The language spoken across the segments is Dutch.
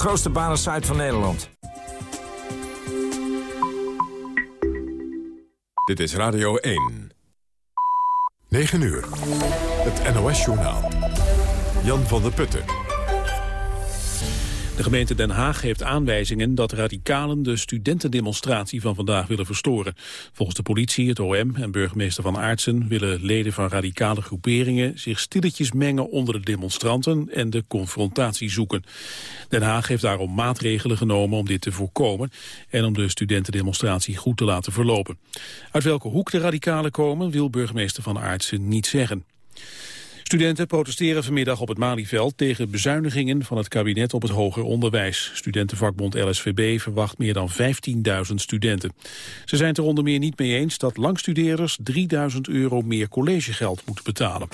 Grootste banensite van Nederland. Dit is Radio 1. 9 uur. Het NOS-journaal. Jan van der Putten. De gemeente Den Haag heeft aanwijzingen dat radicalen de studentendemonstratie van vandaag willen verstoren. Volgens de politie, het OM en burgemeester Van Aartsen willen leden van radicale groeperingen zich stilletjes mengen onder de demonstranten en de confrontatie zoeken. Den Haag heeft daarom maatregelen genomen om dit te voorkomen en om de studentendemonstratie goed te laten verlopen. Uit welke hoek de radicalen komen wil burgemeester Van Aartsen niet zeggen. Studenten protesteren vanmiddag op het Malieveld tegen bezuinigingen van het kabinet op het hoger onderwijs. Studentenvakbond LSVB verwacht meer dan 15.000 studenten. Ze zijn het er onder meer niet mee eens dat langstudeerders 3000 euro meer collegegeld moeten betalen.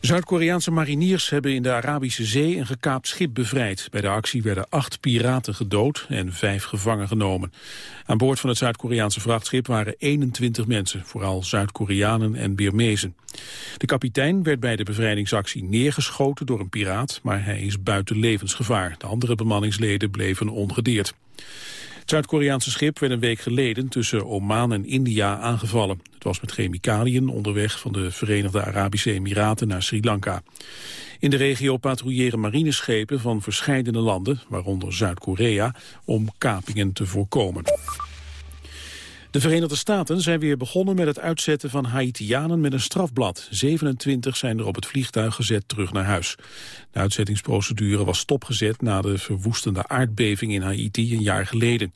Zuid-Koreaanse mariniers hebben in de Arabische Zee een gekaapt schip bevrijd. Bij de actie werden acht piraten gedood en vijf gevangen genomen. Aan boord van het Zuid-Koreaanse vrachtschip waren 21 mensen, vooral Zuid-Koreanen en Birmezen. De kapitein werd bij de bevrijdingsactie neergeschoten door een piraat, maar hij is buiten levensgevaar. De andere bemanningsleden bleven ongedeerd. Zuid-Koreaanse schip werd een week geleden tussen Oman en India aangevallen. Het was met chemicaliën onderweg van de Verenigde Arabische Emiraten naar Sri Lanka. In de regio patrouilleren marineschepen van verschillende landen, waaronder Zuid-Korea, om kapingen te voorkomen. De Verenigde Staten zijn weer begonnen met het uitzetten van Haitianen met een strafblad. 27 zijn er op het vliegtuig gezet terug naar huis. De uitzettingsprocedure was stopgezet na de verwoestende aardbeving in Haiti een jaar geleden.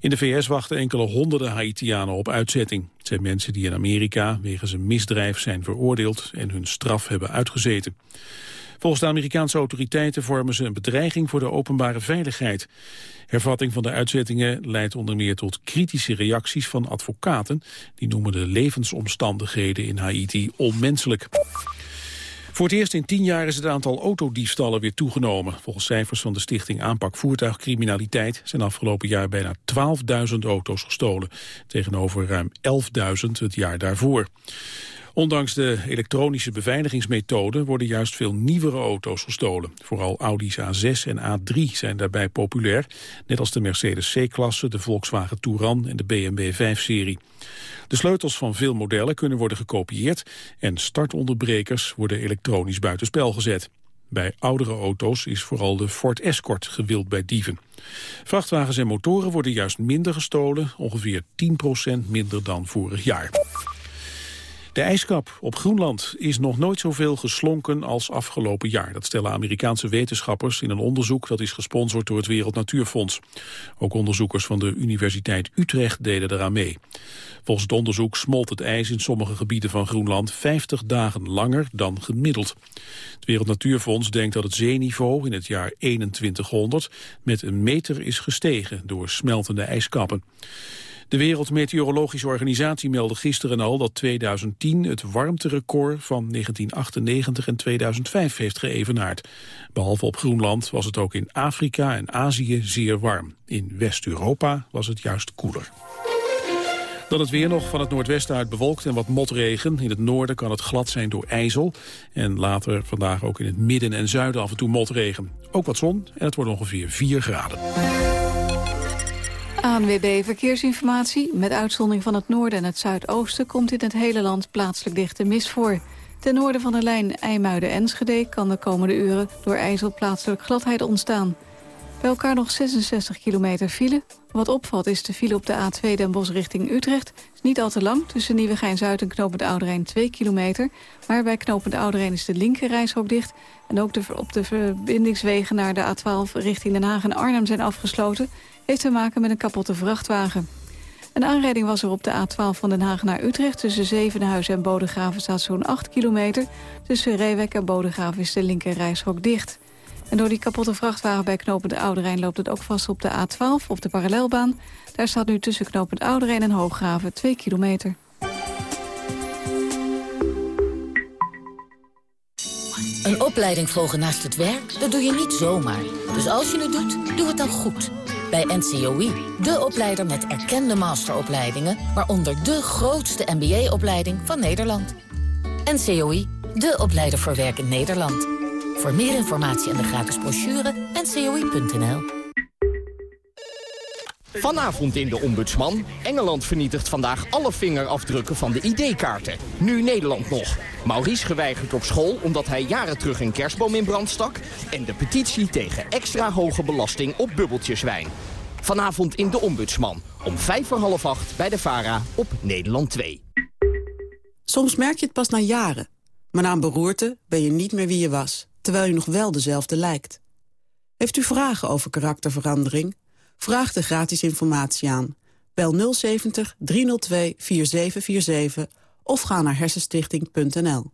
In de VS wachten enkele honderden Haitianen op uitzetting. Het zijn mensen die in Amerika wegens een misdrijf zijn veroordeeld en hun straf hebben uitgezeten. Volgens de Amerikaanse autoriteiten vormen ze een bedreiging voor de openbare veiligheid. Hervatting van de uitzettingen leidt onder meer tot kritische reacties van advocaten. Die noemen de levensomstandigheden in Haiti onmenselijk. Voor het eerst in tien jaar is het aantal autodiefstallen weer toegenomen. Volgens cijfers van de Stichting Aanpak Voertuigcriminaliteit... zijn afgelopen jaar bijna 12.000 auto's gestolen. Tegenover ruim 11.000 het jaar daarvoor. Ondanks de elektronische beveiligingsmethode worden juist veel nieuwere auto's gestolen. Vooral Audi's A6 en A3 zijn daarbij populair, net als de Mercedes C-klasse, de Volkswagen Touran en de BMW 5-serie. De sleutels van veel modellen kunnen worden gekopieerd en startonderbrekers worden elektronisch buitenspel gezet. Bij oudere auto's is vooral de Ford Escort gewild bij dieven. Vrachtwagens en motoren worden juist minder gestolen, ongeveer 10% minder dan vorig jaar. De ijskap op Groenland is nog nooit zoveel geslonken als afgelopen jaar. Dat stellen Amerikaanse wetenschappers in een onderzoek dat is gesponsord door het Wereld Natuurfonds. Ook onderzoekers van de Universiteit Utrecht deden eraan mee. Volgens het onderzoek smolt het ijs in sommige gebieden van Groenland 50 dagen langer dan gemiddeld. Het Wereld Natuurfonds denkt dat het zeeniveau in het jaar 2100 met een meter is gestegen door smeltende ijskappen. De Wereldmeteorologische Organisatie meldde gisteren al dat 2010 het warmterecord van 1998 en 2005 heeft geëvenaard. Behalve op Groenland was het ook in Afrika en Azië zeer warm. In West-Europa was het juist koeler. Dan het weer nog van het noordwesten uit bewolkt en wat motregen. In het noorden kan het glad zijn door ijzel. En later vandaag ook in het midden en zuiden af en toe motregen. Ook wat zon en het wordt ongeveer 4 graden. ANWB Verkeersinformatie. Met uitzondering van het noorden en het zuidoosten... komt in het hele land plaatselijk dichte mist voor. Ten noorden van de lijn IJmuiden-Enschede... kan de komende uren door ijzel plaatselijk gladheid ontstaan. Bij elkaar nog 66 kilometer file. Wat opvalt is de file op de A2 Den Bosch richting Utrecht. is niet al te lang, tussen Nieuwegein-Zuid en Knopend Ouderijn 2 kilometer. Maar bij Knopend Ouderijn is de linker dicht. En ook de, op de verbindingswegen naar de A12 richting Den Haag en Arnhem zijn afgesloten heeft te maken met een kapotte vrachtwagen. Een aanrijding was er op de A12 van Den Haag naar Utrecht. Tussen Zevenhuizen en Bodegraven staat zo'n 8 kilometer. Tussen Reewek en Bodegraven is de linker dicht. En door die kapotte vrachtwagen bij knopend Oude Rijn loopt het ook vast op de A12 op de parallelbaan. Daar staat nu tussen knopend Oude Rijn en Hooggraven 2 kilometer. Een opleiding volgen naast het werk, dat doe je niet zomaar. Dus als je het doet, doe het dan goed bij NCOI. De opleider met erkende masteropleidingen, waaronder de grootste MBA-opleiding van Nederland. NCOI, de opleider voor werk in Nederland. Voor meer informatie en de gratis brochure ncoi.nl. Vanavond in de Ombudsman. Engeland vernietigt vandaag alle vingerafdrukken van de ID-kaarten. Nu Nederland nog. Maurice geweigerd op school omdat hij jaren terug een kerstboom in brand stak. En de petitie tegen extra hoge belasting op bubbeltjeswijn. Vanavond in de Ombudsman. Om vijf voor half acht bij de VARA op Nederland 2. Soms merk je het pas na jaren. Maar na een beroerte ben je niet meer wie je was. Terwijl je nog wel dezelfde lijkt. Heeft u vragen over karakterverandering? Vraag de gratis informatie aan. Bel 070 302 4747 of ga naar hersenstichting.nl.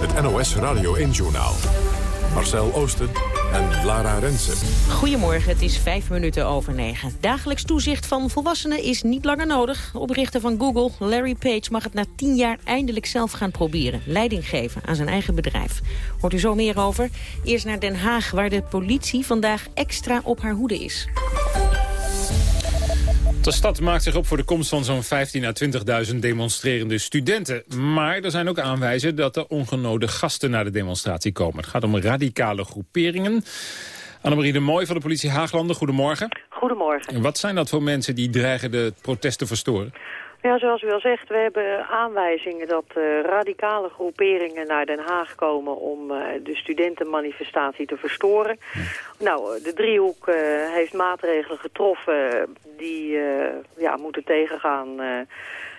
Het NOS Radio 1-journaal. Marcel Oosten en Lara Rensen. Goedemorgen, het is vijf minuten over negen. Dagelijks toezicht van volwassenen is niet langer nodig. Oprichter van Google, Larry Page, mag het na tien jaar eindelijk zelf gaan proberen. Leiding geven aan zijn eigen bedrijf. Hoort u zo meer over? Eerst naar Den Haag, waar de politie vandaag extra op haar hoede is. De stad maakt zich op voor de komst van zo'n 15.000 à 20.000 demonstrerende studenten. Maar er zijn ook aanwijzen dat er ongenode gasten naar de demonstratie komen. Het gaat om radicale groeperingen. Annemarie de Mooi van de politie Haaglanden, goedemorgen. Goedemorgen. En wat zijn dat voor mensen die dreigen de protesten te verstoren? Ja, zoals u al zegt, we hebben aanwijzingen dat uh, radicale groeperingen naar Den Haag komen om uh, de studentenmanifestatie te verstoren. Nou, de driehoek heeft maatregelen getroffen die ja, moeten tegengaan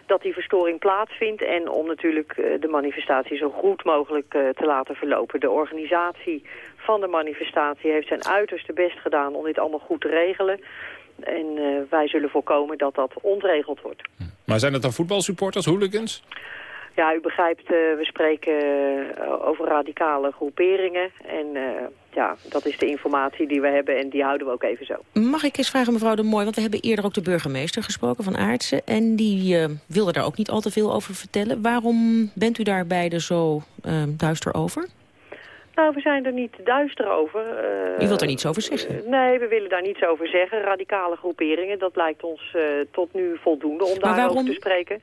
dat die verstoring plaatsvindt en om natuurlijk de manifestatie zo goed mogelijk te laten verlopen. De organisatie van de manifestatie heeft zijn uiterste best gedaan om dit allemaal goed te regelen. En uh, wij zullen voorkomen dat dat ontregeld wordt. Maar zijn het dan voetbalsupporters, hooligans? Ja, u begrijpt, uh, we spreken uh, over radicale groeperingen. En ja, dat is de informatie die we hebben en die houden we ook even zo. Mag ik eens vragen, mevrouw de Mooi, want we hebben eerder ook de burgemeester gesproken van Aartsen. En die wilde daar ook niet al te veel over vertellen. Waarom bent u daar beide zo duister over? Nou, we zijn er niet duister over. Uh, U wilt er niets over zeggen? Uh, nee, we willen daar niets over zeggen. Radicale groeperingen, dat lijkt ons uh, tot nu voldoende om daarover waarom? te spreken.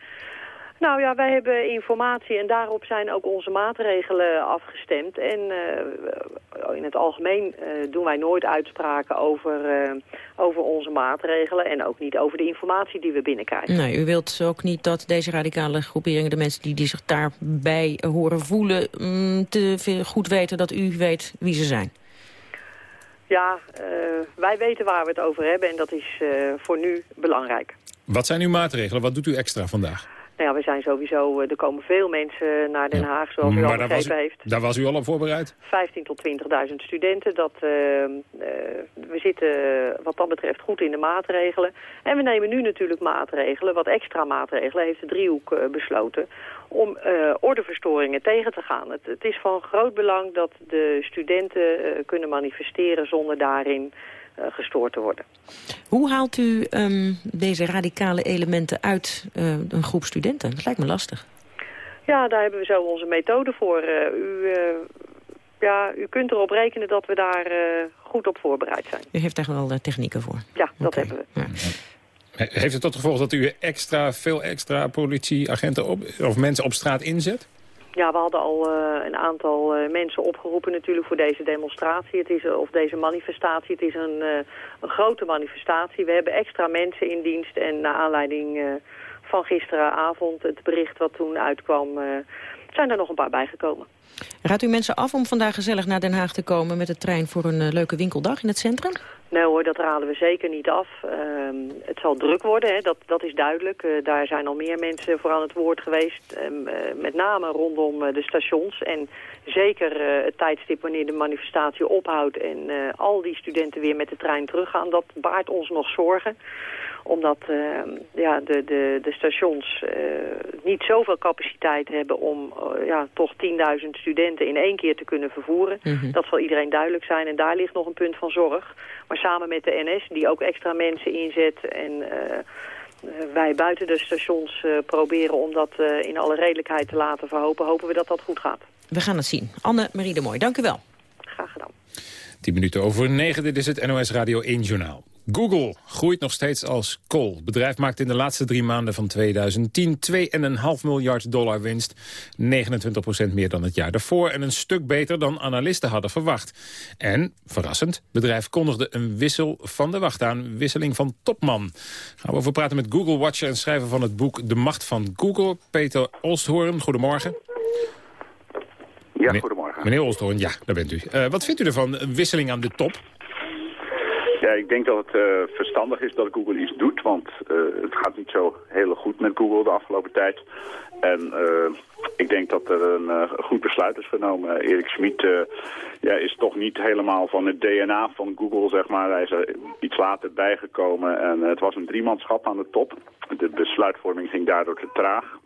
Nou ja, wij hebben informatie en daarop zijn ook onze maatregelen afgestemd. En uh, in het algemeen uh, doen wij nooit uitspraken over, uh, over onze maatregelen... en ook niet over de informatie die we binnenkrijgen. Nee, u wilt ook niet dat deze radicale groeperingen... de mensen die, die zich daarbij horen voelen... Mm, te goed weten dat u weet wie ze zijn? Ja, wij weten waar we het over hebben en dat is voor nu belangrijk. Wat zijn uw maatregelen? Wat doet u extra vandaag? Nou ja, we zijn sowieso, er komen veel mensen naar Den Haag, zoals u al begrepen heeft. Daar was u al op voorbereid? 15 tot 20.000 studenten. Dat, uh, uh, we zitten wat dat betreft goed in de maatregelen. En we nemen nu natuurlijk maatregelen, wat extra maatregelen, heeft de driehoek uh, besloten om ordeverstoringen tegen te gaan. Het, het, is van groot belang dat de studenten kunnen manifesteren zonder daarin gestoord te worden. Hoe haalt u um, deze radicale elementen uit uh, een groep studenten? Dat lijkt me lastig. Ja, daar hebben we zo onze methode voor. Uh, u, ja, u kunt erop rekenen dat we daar goed op voorbereid zijn. U heeft daar wel technieken voor? Ja, dat okay. hebben we. Ja. Heeft het tot gevolg dat u extra, veel extra politieagenten op, of mensen op straat inzet? Ja, we hadden al uh, een aantal uh, mensen opgeroepen natuurlijk voor deze demonstratie. Het is, of deze manifestatie. Het is een, uh, een grote manifestatie. We hebben extra mensen in dienst. En naar aanleiding van gisteravond, het bericht wat toen uitkwam, zijn er nog een paar bijgekomen. Raadt u mensen af om vandaag gezellig naar Den Haag te komen met de trein voor een leuke winkeldag in het centrum? Nee hoor, dat raden we zeker niet af. Uh, het zal druk worden, hè, dat, dat is duidelijk. Uh, daar zijn al meer mensen voor aan het woord geweest. Um, uh, met name rondom de stations. En zeker het tijdstip wanneer de manifestatie ophoudt... en al die studenten weer met de trein teruggaan. Dat baart ons nog zorgen omdat uh, ja, de, de, de stations uh, niet zoveel capaciteit hebben om uh, ja, toch 10.000 studenten in één keer te kunnen vervoeren. Mm -hmm. Dat zal iedereen duidelijk zijn en daar ligt nog een punt van zorg. Maar samen met de NS, die ook extra mensen inzet en wij buiten de stations proberen om dat in alle redelijkheid te laten verhopen, hopen we dat dat goed gaat. We gaan het zien. Anne-Marie de Mooi, dank u wel. Graag gedaan. 10 minuten over 9, dit is het NOS Radio 1 Journaal. Google groeit nog steeds als kool. Het bedrijf maakt in de laatste drie maanden van 2010 2,5 miljard dollar winst. 29% meer dan het jaar daarvoor en een stuk beter dan analisten hadden verwacht. En, verrassend, het bedrijf kondigde een wissel van de wacht aan. Wisseling van topman. Gaan we over praten met Google Watcher en schrijver van het boek De Macht van Google, Peter Olsthoorn. Goedemorgen. Ja, goedemorgen. Meneer Olsthoorn, ja, daar bent u. Uh, wat vindt u ervan, een wisseling aan de top? Ja, ik denk dat het uh, verstandig is dat Google iets doet, want uh, het gaat niet zo heel goed met Google de afgelopen tijd. En uh, ik denk dat er een goed besluit is genomen. Erik Schmid ja, is toch niet helemaal van het DNA van Google, zeg maar. Hij is er iets later bijgekomen en het was een driemanschap aan de top. De besluitvorming ging daardoor te traag.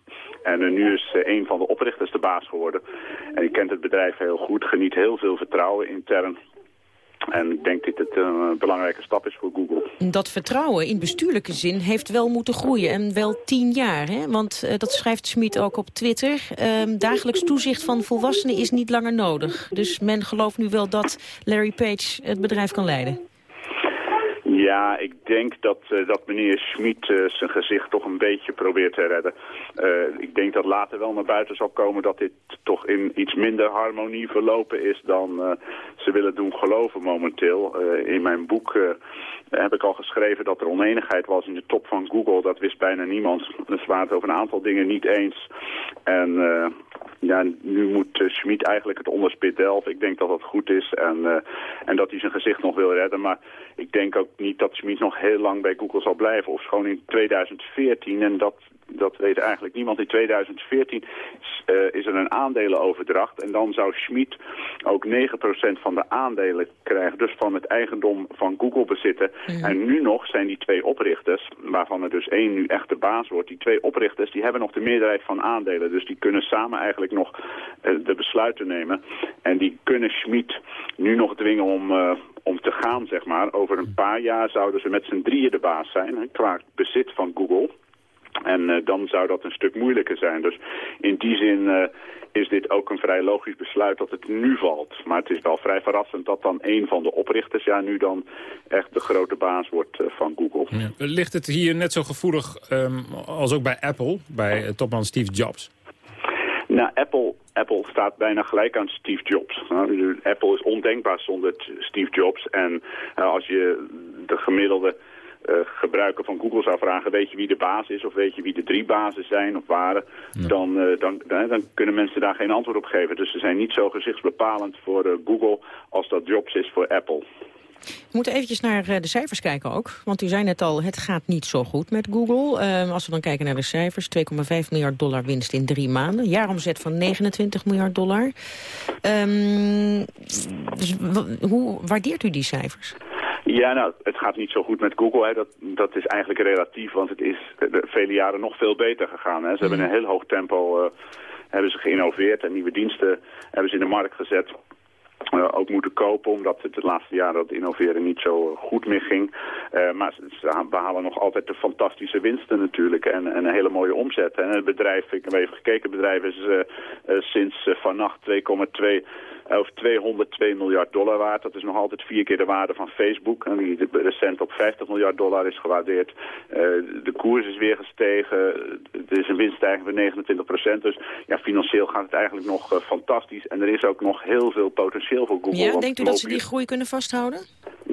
En nu is een van de oprichters de baas geworden. En hij kent het bedrijf heel goed, geniet heel veel vertrouwen intern. En ik denk dat het een belangrijke stap is voor Google. Dat vertrouwen in bestuurlijke zin heeft wel moeten groeien. En wel tien jaar. Hè? Want uh, dat schrijft Smit ook op Twitter. Uh, dagelijks toezicht van volwassenen is niet langer nodig. Dus men gelooft nu wel dat Larry Page het bedrijf kan leiden. Ja, ik denk dat, uh, dat meneer Schmid uh, zijn gezicht toch een beetje probeert te redden. Uh, ik denk dat later wel naar buiten zal komen dat dit toch in iets minder harmonie verlopen is dan ze willen doen geloven momenteel. in mijn boek heb ik al geschreven dat er oneenigheid was in de top van Google. Dat wist bijna niemand. Ze waren het over een aantal dingen niet eens. En ja, nu moet Schmid eigenlijk het onderspit delven. Ik denk dat dat goed is en, en dat hij zijn gezicht nog wil redden. Maar ik denk ook niet dat Schmid nog heel lang bij Google zal blijven. Of gewoon in 2014, en dat, dat weet eigenlijk niemand. In 2014 uh, is er een aandelenoverdracht. En dan zou Schmid ook 9% van de aandelen krijgen. Dus van het eigendom van Google bezitten. En nu nog zijn die twee oprichters, waarvan er dus één nu echt de baas wordt. Die twee oprichters die hebben nog de meerderheid van aandelen. Dus die kunnen samen eigenlijk nog uh, de besluiten nemen. En die kunnen Schmid nu nog dwingen om... Uh, om te gaan, zeg maar. Over een paar jaar zouden ze met z'n drieën de baas zijn, qua bezit van Google. En uh, dan zou dat een stuk moeilijker zijn. Dus in die zin uh, is dit ook een vrij logisch besluit dat het nu valt. Maar het is wel vrij verrassend dat dan een van de oprichters... ja, nu dan echt de grote baas wordt uh, van Google. Ja. Ligt het hier net zo gevoelig um, als ook bij Apple, bij topman Steve Jobs? Nou, Apple, Apple staat bijna gelijk aan Steve Jobs. Nou, Apple is ondenkbaar zonder Steve Jobs. En als je de gemiddelde uh, gebruiker van Google zou vragen... weet je wie de baas is of weet je wie de drie bazen zijn of waren... Ja. Dan, uh, dan, dan, kunnen mensen daar geen antwoord op geven. Dus ze zijn niet zo gezichtsbepalend voor uh, Google als dat Jobs is voor Apple. We moeten eventjes naar de cijfers kijken ook. Want u zei net al, het gaat niet zo goed met Google. Uh, als we dan kijken naar de cijfers, 2,5 miljard dollar winst in drie maanden. Jaaromzet van 29 miljard dollar. Um, dus hoe waardeert u die cijfers? Ja, nou, het gaat niet zo goed met Google. Hè. Dat, dat is eigenlijk relatief, want het is de vele jaren nog veel beter gegaan. Hè. Ze mm. hebben in een heel hoog tempo uh, hebben ze geïnnoveerd en nieuwe diensten hebben ze in de markt gezet. Uh, ook moeten kopen, omdat het de laatste jaren dat innoveren niet zo goed meer ging. Uh, maar ze behalen nog altijd de fantastische winsten natuurlijk en, en een hele mooie omzet. En het bedrijf, ik heb even gekeken, het bedrijf is uh, sinds vannacht 2,2 of 202 miljard dollar waard. Dat is nog altijd vier keer de waarde van Facebook. En die recent op 50 miljard dollar is gewaardeerd. De koers is weer gestegen. Er is een winststijging van 29 procent. Dus ja, financieel gaat het eigenlijk nog fantastisch. En er is ook nog heel veel potentieel voor Google. Ja, denkt u dat ze die groei kunnen vasthouden?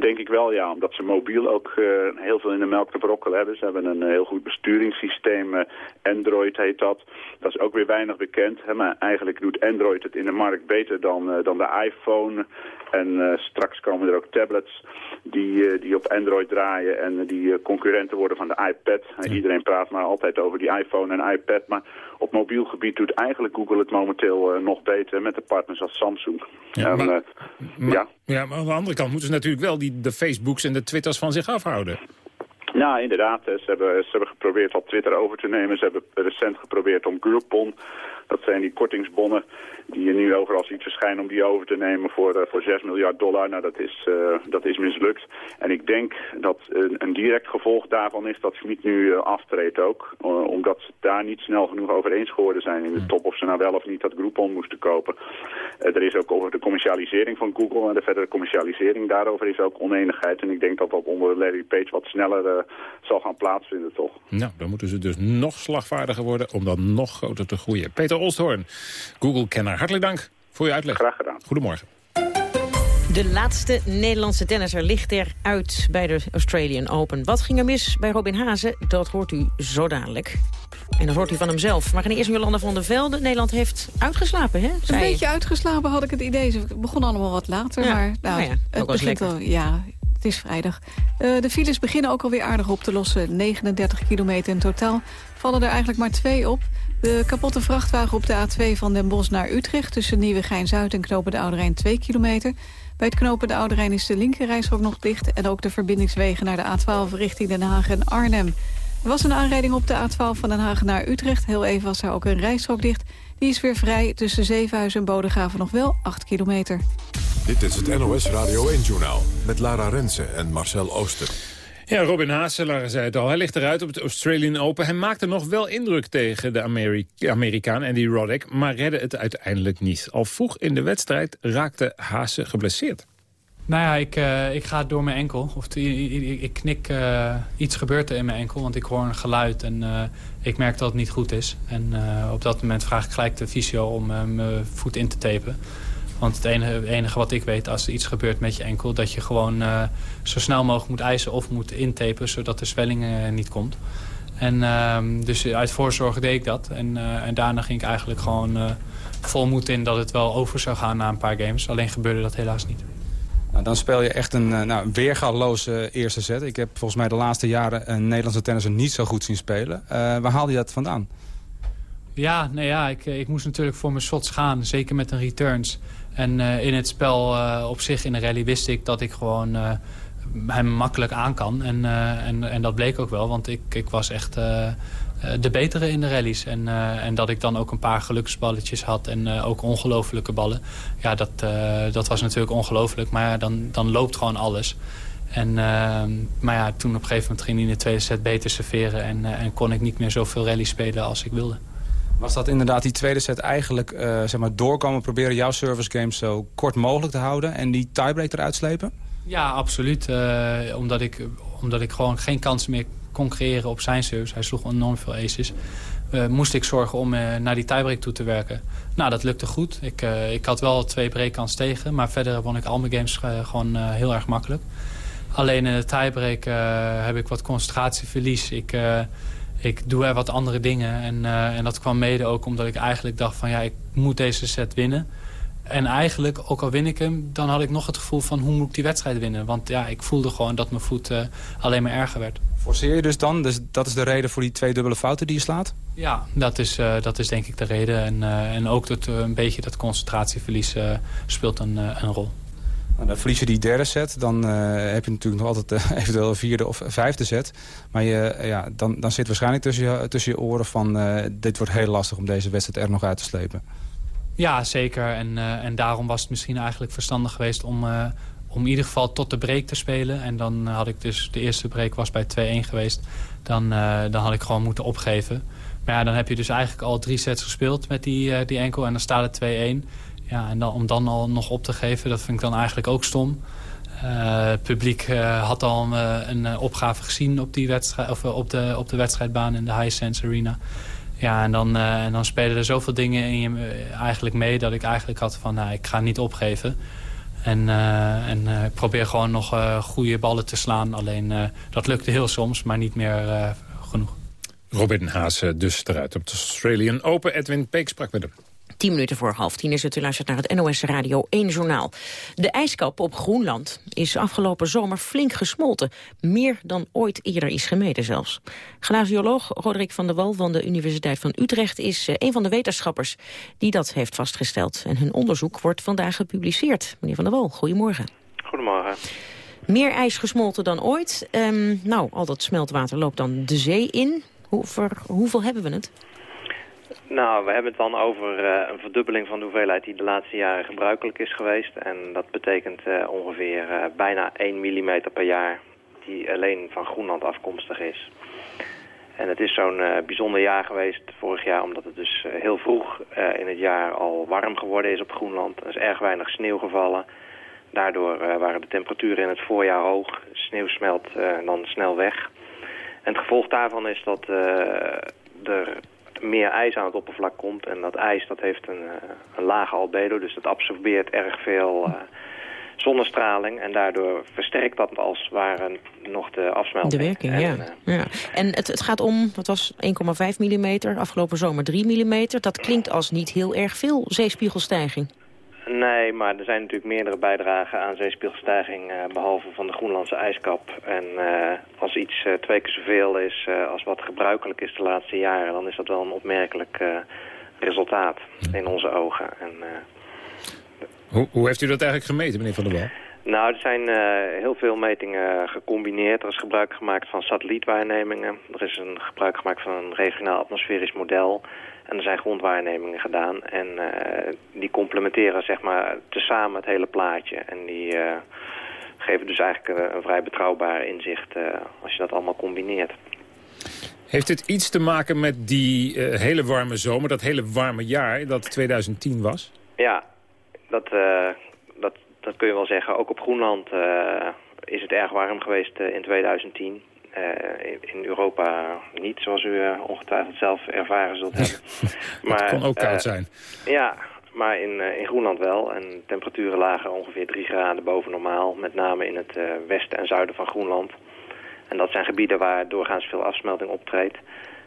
Denk ik wel, ja. Omdat ze mobiel ook uh, heel veel in de melk te brokkelen hebben. Ze hebben een heel goed besturingssysteem. Android heet dat. Dat is ook weer weinig bekend. Hè, maar eigenlijk doet Android het in de markt beter dan dan de iPhone. En straks komen er ook tablets die, die op Android draaien en die concurrenten worden van de iPad. Ja. Iedereen praat maar altijd over die iPhone en iPad, maar op mobiel gebied doet eigenlijk Google het momenteel nog beter met de partners als Samsung. Ja, en, maar, ja. ja, maar aan de andere kant moeten ze natuurlijk wel die, de Facebooks en de Twitters van zich afhouden. Nou, inderdaad. Ze hebben, ze hebben geprobeerd al Twitter over te nemen. Ze hebben recent geprobeerd om Groupon, dat zijn die kortingsbonnen die nu overal ziet verschijnen om die over te nemen voor, uh, voor 6 miljard dollar. Nou, dat is, uh, dat is mislukt. En ik denk dat een, een direct gevolg daarvan is dat Schmid nu uh, aftreedt ook. omdat ze daar niet snel genoeg over eens geworden zijn in de top of ze nou wel of niet dat Groupon moesten kopen. er is ook over de commercialisering van Google en de verdere commercialisering. Daarover is ook oneenigheid. En ik denk dat dat onder Larry Page wat sneller zal gaan plaatsvinden, toch? Nou, dan moeten ze dus nog slagvaardiger worden om dan nog groter te groeien. Peter Olsthoorn, Google-kenner, hartelijk dank voor je uitleg. Graag gedaan. Goedemorgen. De laatste Nederlandse tennisser ligt eruit bij de Australian Open. Wat ging er mis bij Robin Hazen? Dat hoort u zo dadelijk. En dat hoort u van hemzelf. Maar gaan eerst Jolanda van der Velde. Nederland heeft uitgeslapen, hè? Een beetje uitgeslapen had ik het idee. Ze begonnen allemaal wat later. Ja. Maar nou, Nou ja, het begint lekker. al, ja, het is vrijdag. Eh, de files beginnen ook alweer aardig op te lossen. 39 kilometer in totaal. Vallen er eigenlijk maar twee op. De kapotte vrachtwagen op de A2 van Den Bosch naar Utrecht... tussen Nieuwegein-Zuid en Knopen de Oude Rijn 2 kilometer. Bij het knopen de Oude is de linkerrijstrook nog dicht... en ook de verbindingswegen naar de A12 richting Den Haag en Arnhem. Er was een aanrijding op de A12 van Den Haag naar Utrecht. Heel even was er ook een rijstrook dicht. Die is weer vrij tussen Zevenhuizen en Bodegraven nog wel 8 kilometer. Dit is het NOS Radio 1-journaal met Lara Rensen en Marcel Ooster. Ja, Robin Haaselaar zei het al. Hij ligt eruit op het Australian Open. Hij maakte nog wel indruk tegen de Ameri Amerikaan Andy Roddick... maar redde het uiteindelijk niet. Al vroeg in de wedstrijd raakte Haase geblesseerd. Nou ja, ik, eh, ik ga door mijn enkel. Of ik knik, eh, iets gebeurt er in mijn enkel, want ik hoor een geluid en eh, ik merk dat het niet goed is. En op dat moment vraag ik gelijk de fysio om mijn voet in te tapen. Want het enige, wat ik weet, als er iets gebeurt met je enkel... dat je gewoon zo snel mogelijk moet eisen of moet intapen... zodat de zwelling niet komt. En ehm, dus uit voorzorg deed ik dat. En, en daarna ging ik eigenlijk gewoon vol moed in dat het wel over zou gaan na een paar games. Alleen gebeurde dat helaas niet. Nou, dan speel je echt een, eh, nou, weergaloze eerste set. Ik heb volgens mij de laatste jaren een Nederlandse tennisser niet zo goed zien spelen. Eh, waar haalde je dat vandaan? Ja, nee, ja ik, ik moest natuurlijk voor mijn shots gaan. Zeker met een returns. En eh, in het spel eh, op zich in de rally wist ik dat ik gewoon eh, hem makkelijk aan kan. En, eh, en, en dat bleek ook wel, want ik, ik was echt eh, eh, de betere in de rallies. En, en dat ik dan ook een paar geluksballetjes had en ook ongelofelijke ballen. Ja, dat, dat was natuurlijk ongelooflijk. Maar dan, dan loopt gewoon alles. En, eh, maar ja, toen op een gegeven moment ging hij in de tweede set beter serveren. En, en kon ik niet meer zoveel rally spelen als ik wilde. Was dat inderdaad die tweede set eigenlijk zeg maar doorkomen... proberen jouw service games zo kort mogelijk te houden... en die tiebreak eruit slepen? Ja, absoluut. Eh, omdat, ik, omdat ik gewoon geen kansen meer kon creëren op zijn service. Hij sloeg enorm veel aces. Eh, moest ik zorgen om eh, naar die tiebreak toe te werken. Nou, dat lukte goed. Ik, ik had wel twee breakkans tegen. Maar verder won ik al mijn games gewoon heel erg makkelijk. Alleen in de tiebreak heb ik wat concentratieverlies. Ik, ik doe er wat andere dingen. En, en dat kwam mede ook omdat ik eigenlijk dacht van... ja, ik moet deze set winnen. En eigenlijk, ook al win ik hem... dan had ik nog het gevoel van hoe moet ik die wedstrijd winnen. Want ja, ik voelde gewoon dat mijn voet eh, alleen maar erger werd. Forceer je dus dan? Dus dat is de reden voor die twee dubbele fouten die je slaat? Ja, dat is, eh, dat is denk ik de reden. En, eh, en ook dat, een beetje dat concentratieverlies speelt een, een rol. Nou, dan verlies je die derde set. Dan heb je natuurlijk nog altijd eventueel een vierde of vijfde set. Maar je, ja, dan, dan zit waarschijnlijk tussen je, tussen je oren van... dit wordt heel lastig om deze wedstrijd er nog uit te slepen. Ja, zeker. En, eh, en daarom was het misschien eigenlijk verstandig geweest om, eh, om in ieder geval tot de break te spelen. En dan had ik dus, de eerste break was bij 2-1 geweest. Dan, eh, dan had ik gewoon moeten opgeven. Maar ja, dan heb je dus eigenlijk al drie sets gespeeld met die, die enkel. En dan staat het 2-1. Ja, en dan, om dan al nog op te geven, dat vind ik dan eigenlijk ook stom. Het publiek had al een opgave gezien op, die wedstrijd, of, op, de, op de wedstrijdbaan in de High Sense Arena. Ja, en dan, eh, en dan spelen er zoveel dingen in je eh, eigenlijk mee... dat ik eigenlijk had van, nou, ik ga niet opgeven. En, eh, en eh, ik probeer gewoon nog eh, goede ballen te slaan. Alleen eh, dat lukte heel soms, maar niet meer eh, genoeg. Robin Haase dus eruit op de Australian Open. Edwin Peek sprak met hem. Tien minuten voor half tien is het. U luistert naar het NOS Radio 1 Journaal. De ijskap op Groenland is afgelopen zomer flink gesmolten. Meer dan ooit eerder is gemeten zelfs. Glacioloog Roderick van der Wal van de Universiteit van Utrecht... is eh, een van de wetenschappers die dat heeft vastgesteld. En hun onderzoek wordt vandaag gepubliceerd. Meneer van der Wal, goedemorgen. Goedemorgen. Meer ijs gesmolten dan ooit. Ehm, nou, al dat smeltwater loopt dan de zee in. Hoe, voor hoeveel hebben we het? Nou, we hebben het dan over eh, een verdubbeling van de hoeveelheid die de laatste jaren gebruikelijk is geweest. En dat betekent eh, ongeveer eh, bijna 1 mm per jaar die alleen van Groenland afkomstig is. En het is zo'n bijzonder jaar geweest vorig jaar... omdat het dus heel vroeg in het jaar al warm geworden is op Groenland. Er is erg weinig sneeuw gevallen. Daardoor waren de temperaturen in het voorjaar hoog. Sneeuw smelt dan snel weg. En het gevolg daarvan is dat er meer ijs aan het oppervlak komt. En dat ijs dat heeft een, eh, een lage albedo, dus dat absorbeert erg veel eh, zonnestraling. En daardoor versterkt dat als het ware nog de afsmelting. De werking, En, ja. eh, ja. En het, het gaat om, dat was 1,5 mm, afgelopen zomer 3 mm. Dat klinkt als niet heel erg veel zeespiegelstijging. Nee, maar er zijn natuurlijk meerdere bijdragen aan zeespiegelstijging, eh, behalve van de Groenlandse ijskap. En eh, als iets eh, twee keer zoveel is als wat gebruikelijk is de laatste jaren, dan is dat wel een opmerkelijk resultaat in onze ogen. En, Hoe, hoe heeft u dat eigenlijk gemeten, meneer Van der Wal? Nou, er zijn eh, heel veel metingen gecombineerd. Er is gebruik gemaakt van satellietwaarnemingen. Er is een gebruik gemaakt van een regionaal atmosferisch model. En er zijn grondwaarnemingen gedaan. En eh, die complementeren zeg maar tezamen het hele plaatje. En die eh, geven dus eigenlijk een, een vrij betrouwbaar inzicht als je dat allemaal combineert. Heeft dit iets te maken met die hele warme zomer, dat hele warme jaar dat 2010 was? Ja, dat, dat, kun je wel zeggen. Ook op Groenland eh, is het erg warm geweest eh, in 2010. Eh, in, in Europa niet, zoals u ongetwijfeld zelf ervaren zult hebben. Het kon ook koud zijn. Ja, maar in, eh, in Groenland wel. En temperaturen lagen ongeveer 3 graden boven normaal. Met name in het eh, westen en zuiden van Groenland. En dat zijn gebieden waar doorgaans veel afsmelting optreedt.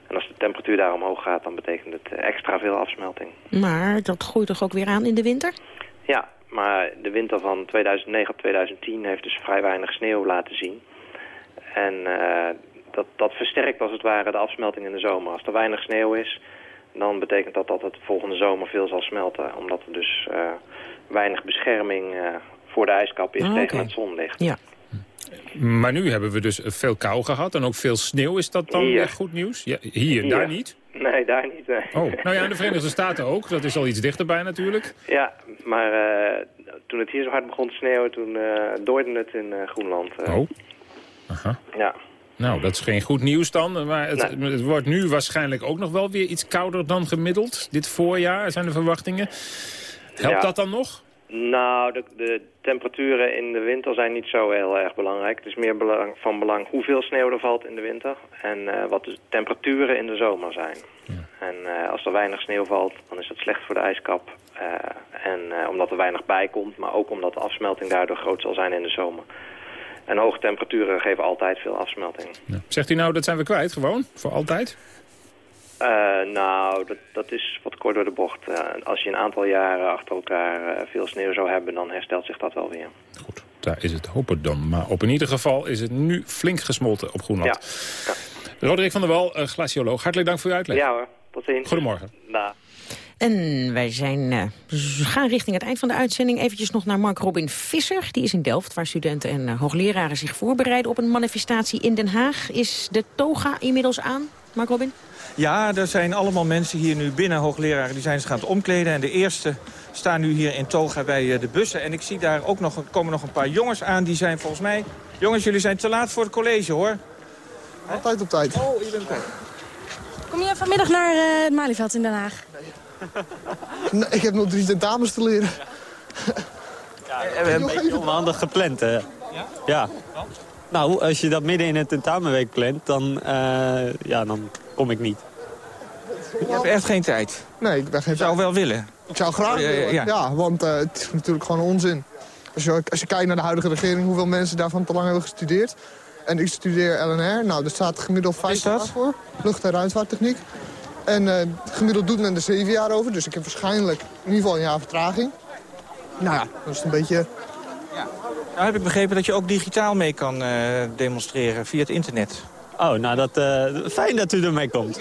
En als de temperatuur daar omhoog gaat, dan betekent het extra veel afsmelting. Maar dat groeit toch ook weer aan in de winter? Ja, maar de winter van 2009 op 2010 heeft dus vrij weinig sneeuw laten zien. En eh, dat, dat versterkt als het ware de afsmelting in de zomer. Als er weinig sneeuw is, dan betekent dat dat het volgende zomer veel zal smelten. Omdat er dus eh, weinig bescherming eh, voor de ijskap is Ah, tegen het zonlicht. Ja. Maar nu hebben we dus veel kou gehad en ook veel sneeuw. Is dat dan Hier. goed nieuws? Ja, hier, Hier. daar niet? Nee, daar niet. nee. Oh, nou ja, in de Verenigde Staten ook. Dat is al iets dichterbij natuurlijk. Ja, maar eh, toen het hier zo hard begon te sneeuwen, toen uh, dooide het in eh, Groenland. Oh. Aha. Ja. Nou, dat is geen goed nieuws dan. Maar het, het wordt nu waarschijnlijk ook nog wel weer iets kouder dan gemiddeld. Dit voorjaar zijn de verwachtingen. Helpt Ja. dat dan nog? Nou, de, de temperaturen in de winter zijn niet zo heel erg belangrijk. Het is meer belang, van belang hoeveel sneeuw er valt in de winter en eh, wat de temperaturen in de zomer zijn. En eh, als er weinig sneeuw valt, dan is dat slecht voor de ijskap. Eh, en omdat er weinig bij komt, maar ook omdat de afsmelting daardoor groot zal zijn in de zomer. En hoge temperaturen geven altijd veel afsmelting. Zegt u nou, dat zijn we kwijt gewoon? Voor altijd? Eh, nou, dat, dat is wat kort door de bocht. Eh, als je een aantal jaren achter elkaar eh, veel sneeuw zou hebben, dan herstelt zich dat wel weer. Daar is het hopen dan. Maar op in ieder geval is het nu flink gesmolten op Groenland. Roderick van der Wal, glacioloog. Hartelijk dank voor uw uitleg. Ja hoor, tot ziens. Goedemorgen. Da. En wij zijn, eh, gaan richting het eind van de uitzending. Eventjes nog naar Mark Robin Visser. Die is in Delft, waar studenten en hoogleraren zich voorbereiden op een manifestatie in Den Haag. Is de toga inmiddels aan, Mark Robin? Ja, er zijn allemaal mensen hier nu binnen, hoogleraren, die zijn zich aan het omkleden. En de eerste staan nu hier in toga bij eh, de bussen. En ik zie daar ook nog, komen nog een paar jongens aan, die zijn volgens mij... Jongens, jullie zijn te laat voor het college, hoor. Altijd op tijd. Oh, je bent op tijd. Kom je vanmiddag naar eh, het Malieveld in Den Haag? Nee, ik heb nog drie tentamens te leren. we hebben een beetje onhandig gepland. hè. Ja? Nou, als je dat midden in een tentamenweek plant, dan, eh, ja, dan kom ik niet. Je hebt echt geen tijd. Nee, ik ben geen Zou wel willen. Ik zou graag willen, ja. ja. want eh, het is natuurlijk gewoon onzin. Als je, als je kijkt naar de huidige regering, hoeveel mensen daarvan te lang hebben gestudeerd. En ik studeer LNR, nou, daar staat gemiddeld vijf jaar voor. Lucht- en ruimtevaarttechniek. En eh, gemiddeld doet men er zeven jaar over, dus ik heb waarschijnlijk in ieder geval een jaar vertraging. Nou ja, dat is een beetje... Nou heb ik begrepen dat je ook digitaal mee kan eh, demonstreren via het internet. Oh, nou, dat, eh, fijn dat u ermee komt.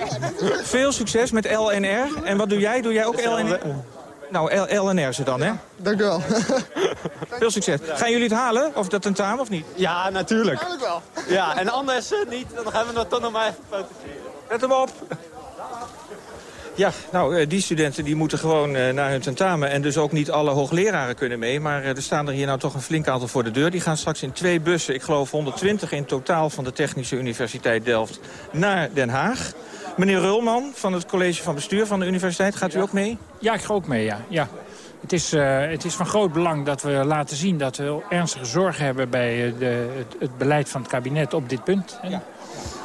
Veel succes met LNR. En wat doe jij? Doe jij ook LNR? Nou, L LNR ze dan, hè? Dank u wel. Veel succes. Gaan jullie het halen? Of dat tentamen of niet? Ja, natuurlijk. wel. Ja, en anders eh, niet, dan gaan we dat toch nog maar even fotograferen. Let hem op. Ja, nou, eh, die studenten die moeten gewoon eh, naar hun tentamen... en dus ook niet alle hoogleraren kunnen mee. Maar eh, er staan er hier nou toch een flink aantal voor de deur. Die gaan straks in twee bussen, ik geloof 120 in totaal... van de Technische Universiteit Delft naar Den Haag. Meneer Rulman van het college van bestuur van de universiteit, gaat u ook mee? Ja, ik ga ook mee, ja. ja. Het is, uh, het is van groot belang dat we laten zien dat we ernstige zorgen hebben... bij de, het, het, beleid van het kabinet op dit punt. Ja.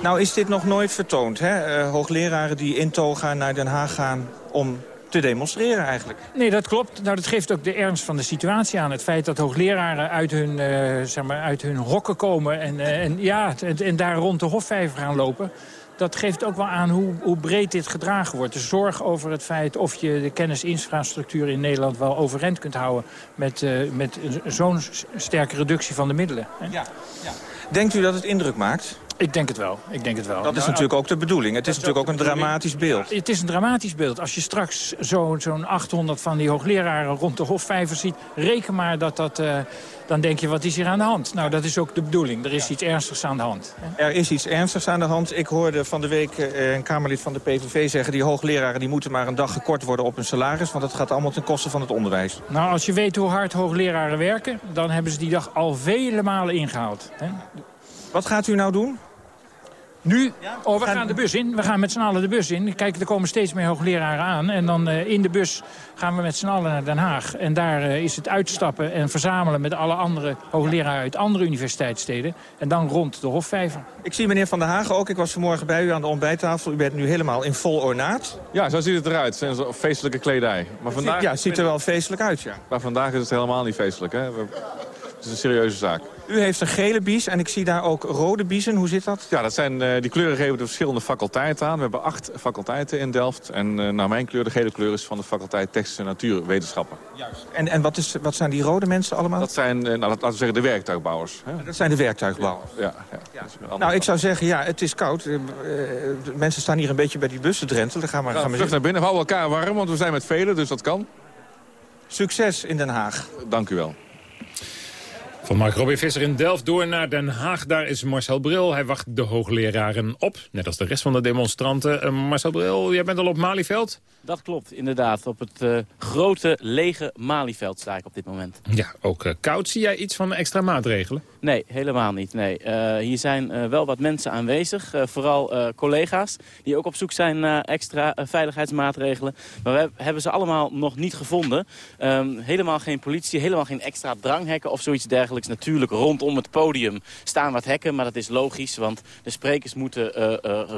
Nou is dit nog nooit vertoond, hè? Uh, hoogleraren die in toga naar Den Haag gaan om te demonstreren eigenlijk. Nee, dat klopt. Nou, dat geeft ook de ernst van de situatie aan. Het feit dat hoogleraren uit hun, uh, zeg maar, uit hun hokken komen... en, uh, en, ja, en, en daar rond de Hofvijver gaan lopen dat geeft ook wel aan hoe, hoe, breed dit gedragen wordt. De zorg over het feit of je de kennisinfrastructuur in Nederland wel overeind kunt houden... met, uh, met zo'n sterke reductie van de middelen. Hè? Ja, ja. Denkt u dat het indruk maakt? Ik denk het wel. Ik denk het wel. Dat is natuurlijk ook de bedoeling. Het is natuurlijk ook een dramatisch beeld. Het is een dramatisch beeld. Als je straks zo'n zo 800 van die hoogleraren rond de Hofvijver ziet... reken maar dat dat... Uh, dan denk je, wat is hier aan de hand? Nou, dat is ook de bedoeling. Er is iets ernstigs aan de hand. Er is iets ernstigs aan de hand. Ik hoorde van de week uh, een Kamerlid van de PVV zeggen... die hoogleraren die moeten maar een dag gekort worden op hun salaris... want dat gaat allemaal ten koste van het onderwijs. Nou, als je weet hoe hard hoogleraren werken... dan hebben ze die dag al vele malen ingehaald. Hè? Wat gaat u nou doen? Nu? Oh, we gaan de bus in. We gaan met z'n allen de bus in. Kijk, er komen steeds meer hoogleraren aan. En dan uh, in de bus gaan we met z'n allen naar Den Haag. En daar uh, is het uitstappen en verzamelen met alle andere hoogleraren uit andere universiteitssteden. En dan rond de Hofvijver. Ik zie meneer Van der Hagen ook. Ik was vanmorgen bij u aan de ontbijttafel. U bent nu helemaal in vol ornaat. Ja, zo ziet het eruit. Het is een feestelijke kledij. Maar vandaag... Ja, het ziet er wel feestelijk uit, ja. Maar vandaag is het helemaal niet feestelijk, hè. We... Het is een serieuze zaak. U heeft een gele bies en ik zie daar ook rode biezen. Hoe zit dat? Ja, dat zijn, uh, die kleuren geven de verschillende faculteiten aan. We hebben acht faculteiten in Delft. En uh, naar mijn kleur, de gele kleur is van de faculteit Technische Natuurwetenschappen. Juist. En, en wat, is, wat zijn die rode mensen allemaal? Dat zijn, uh, nou, laten we zeggen, de werktuigbouwers. Hè? Dat zijn de werktuigbouwers? Ja. ja, ja. ja. Nou, ik zou zeggen, ja, het is koud. mensen staan hier een beetje bij die bussen drentelen. Ga maar, nou, ga maar terug naar binnen. Hou elkaar warm, want we zijn met velen, dus dat kan. Succes in Den Haag. Dank u wel. Van Mark Robin Visser in Delft door naar Den Haag. Daar is Marcel Bril. Hij wacht de hoogleraren op. Net als de rest van de demonstranten. Uh, Marcel Bril, jij bent al op Malieveld? Dat klopt, inderdaad. Op het uh, grote, lege Malieveld sta ik op dit moment. Ja, ook uh, koud. Zie jij iets van extra maatregelen? Nee, helemaal niet. Nee. hier zijn wel wat mensen aanwezig. vooral collega's die ook op zoek zijn naar extra veiligheidsmaatregelen. Maar we hebben ze allemaal nog niet gevonden. Um, helemaal geen politie, helemaal geen extra dranghekken of zoiets dergelijks. Natuurlijk rondom het podium staan wat hekken, maar dat is logisch. Want de sprekers moeten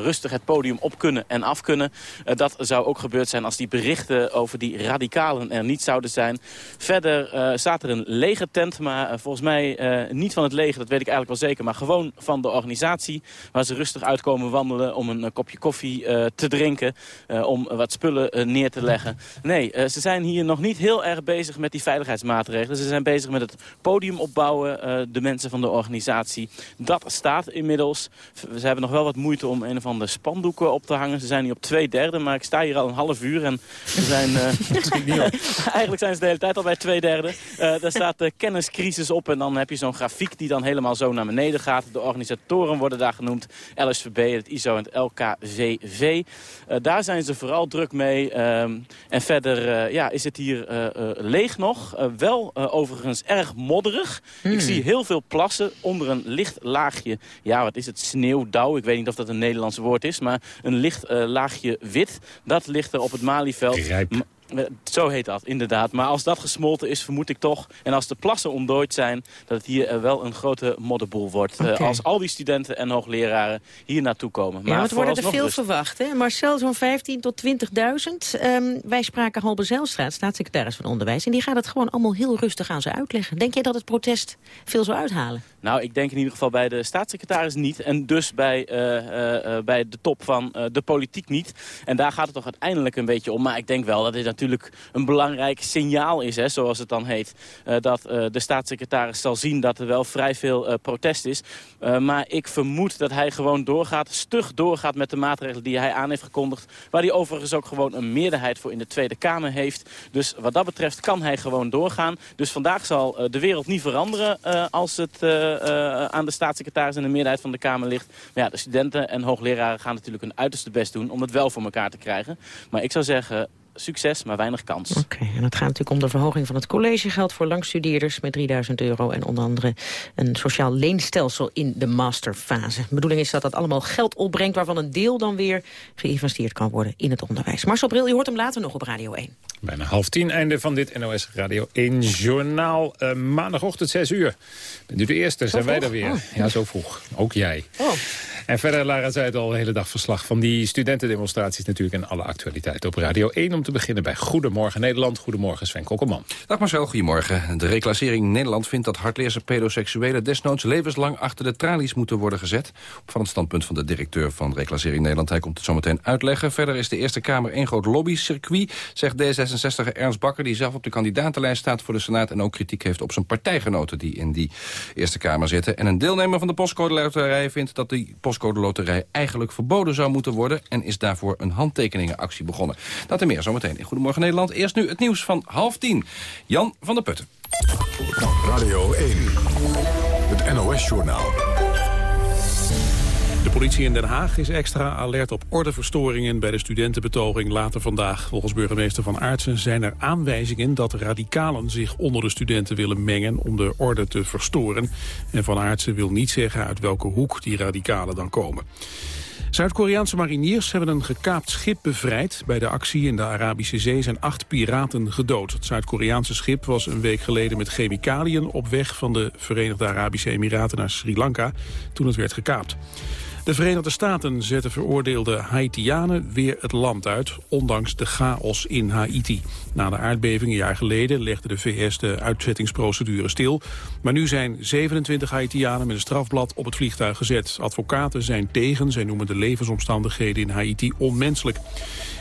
rustig het podium op kunnen en af kunnen. Dat zou ook gebeurd zijn als die berichten over die radicalen er niet zouden zijn. Verder staat er een legertent, maar volgens mij niet van het leger, dat weet ik eigenlijk wel zeker. Maar gewoon van de organisatie, waar ze rustig uitkomen wandelen om een kopje koffie te drinken. om wat spullen neer te leggen. Nee, ze zijn hier nog niet heel erg bezig met die veiligheidsmaatregelen. Ze zijn bezig met het podium opbouwen, de mensen van de organisatie. Dat staat inmiddels. Ze hebben nog wel wat moeite om een of andere spandoeken op te hangen. Ze zijn hier op twee derde, maar ik sta hier al een half uur. En ze zijn, uh, eigenlijk zijn ze de hele tijd al bij twee derde. Uh, daar staat de kenniscrisis op en dan heb je zo'n grafiek die dan helemaal zo naar beneden gaat. De organisatoren worden daar genoemd. LSVB, het ISO en het LKVV. daar zijn ze vooral druk mee. Um, en verder ja, is het hier leeg nog. wel overigens erg modderig. Hmm. Ik zie heel veel plassen onder een licht laagje, ja wat is het, sneeuwdauw. Ik weet niet of dat een Nederlands woord is, maar een licht uh, laagje wit. Dat ligt er op het Malieveld. Zo heet dat, inderdaad. Maar als dat gesmolten is, vermoed ik toch... en als de plassen ontdooid zijn... dat het hier wel een grote modderboel wordt. Okay. Uh, als al die studenten en hoogleraren hier naartoe komen. Maar ja, het worden er veel rust. verwacht. Hè? Marcel, zo'n 15 tot 20.000. Um, wij spraken Halbe Zijlstraat, staatssecretaris van Onderwijs... en die gaat het gewoon allemaal heel rustig aan ze uitleggen. Denk jij dat het protest veel zou uithalen? Nou, ik denk in ieder geval bij de staatssecretaris niet. En dus bij, uh, uh, bij de top van de politiek niet. En daar gaat het toch uiteindelijk een beetje om. Maar ik denk wel dat dit natuurlijk een belangrijk signaal is, hè, zoals het dan heet. Dat de staatssecretaris zal zien dat er wel vrij veel protest is. maar ik vermoed dat hij gewoon doorgaat, stug doorgaat met de maatregelen die hij aan heeft gekondigd. Waar hij overigens ook gewoon een meerderheid voor in de Tweede Kamer heeft. Dus wat dat betreft kan hij gewoon doorgaan. Dus vandaag zal de wereld niet veranderen als het aan de staatssecretaris en de meerderheid van de Kamer ligt. Maar ja, de studenten en hoogleraren gaan natuurlijk hun uiterste best doen... om het wel voor elkaar te krijgen. Maar ik zou zeggen, succes, maar weinig kans. Oké, en het gaat natuurlijk om de verhoging van het collegegeld voor langstudeerders met 3000 euro en onder andere een sociaal leenstelsel in de masterfase. De bedoeling is dat dat allemaal geld opbrengt waarvan een deel dan weer geïnvesteerd kan worden in het onderwijs. Marcel Bril, je hoort hem later nog op Radio 1. Bijna half tien, einde van dit NOS Radio 1 journaal. Uh, maandagochtend 6 uur. Bent u de eerste, zijn wij er weer. Oh. Ja, zo vroeg. Ook jij. Oh. En verder, Lara zei het al, de hele dag verslag van die studentendemonstraties natuurlijk... en alle actualiteit op Radio 1. Om te beginnen bij Goedemorgen Nederland. Goedemorgen Sven Kokkelman. Dag Marcel, goedemorgen. De reclassering Nederland vindt dat hardleerse pedoseksuelen... desnoods levenslang achter de tralies moeten worden gezet. Van het standpunt van de directeur van reclassering Nederland. Hij komt het zo meteen uitleggen. Verder is de Eerste Kamer één groot lobbycircuit, zegt D66 Ernst Bakker... die zelf op de kandidatenlijst staat voor de Senaat... en ook kritiek heeft op zijn partijgenoten die in die Eerste Kamer zitten. En een deelnemer van de postcode loterij vindt dat die postcode loterij eigenlijk verboden zou moeten worden... en is daarvoor een handtekeningenactie begonnen. Dat en meer zometeen in Goedemorgen Nederland. Eerst nu het nieuws van half tien. Jan van der Putten. Radio 1, het NOS-journaal. De politie in Den Haag is extra alert op ordeverstoringen bij de studentenbetoging later vandaag. Volgens burgemeester Van Aartsen zijn er aanwijzingen dat radicalen zich onder de studenten willen mengen om de orde te verstoren. En Van Aartsen wil niet zeggen uit welke hoek die radicalen dan komen. Zuid-Koreaanse mariniers hebben een gekaapt schip bevrijd. Bij de actie in de Arabische Zee zijn acht piraten gedood. Het Zuid-Koreaanse schip was een week geleden met chemicaliën op weg van de Verenigde Arabische Emiraten naar Sri Lanka toen het werd gekaapt. De Verenigde Staten zetten veroordeelde Haitianen weer het land uit, ondanks de chaos in Haiti. Na de aardbeving een jaar geleden legde de VS de uitzettingsprocedure stil. Maar nu zijn 27 Haitianen met een strafblad op het vliegtuig gezet. Advocaten zijn tegen, zij noemen de levensomstandigheden in Haiti onmenselijk.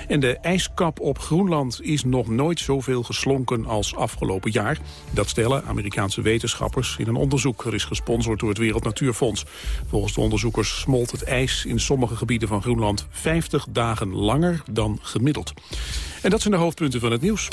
En de ijskap op Groenland is nog nooit zoveel geslonken als afgelopen jaar. Dat stellen Amerikaanse wetenschappers in een onderzoek. Er is gesponsord door het Wereld Natuurfonds. Volgens de onderzoekers smolt het ijs in sommige gebieden van Groenland 50 dagen langer dan gemiddeld. En dat zijn de hoofdpunten van het nieuws.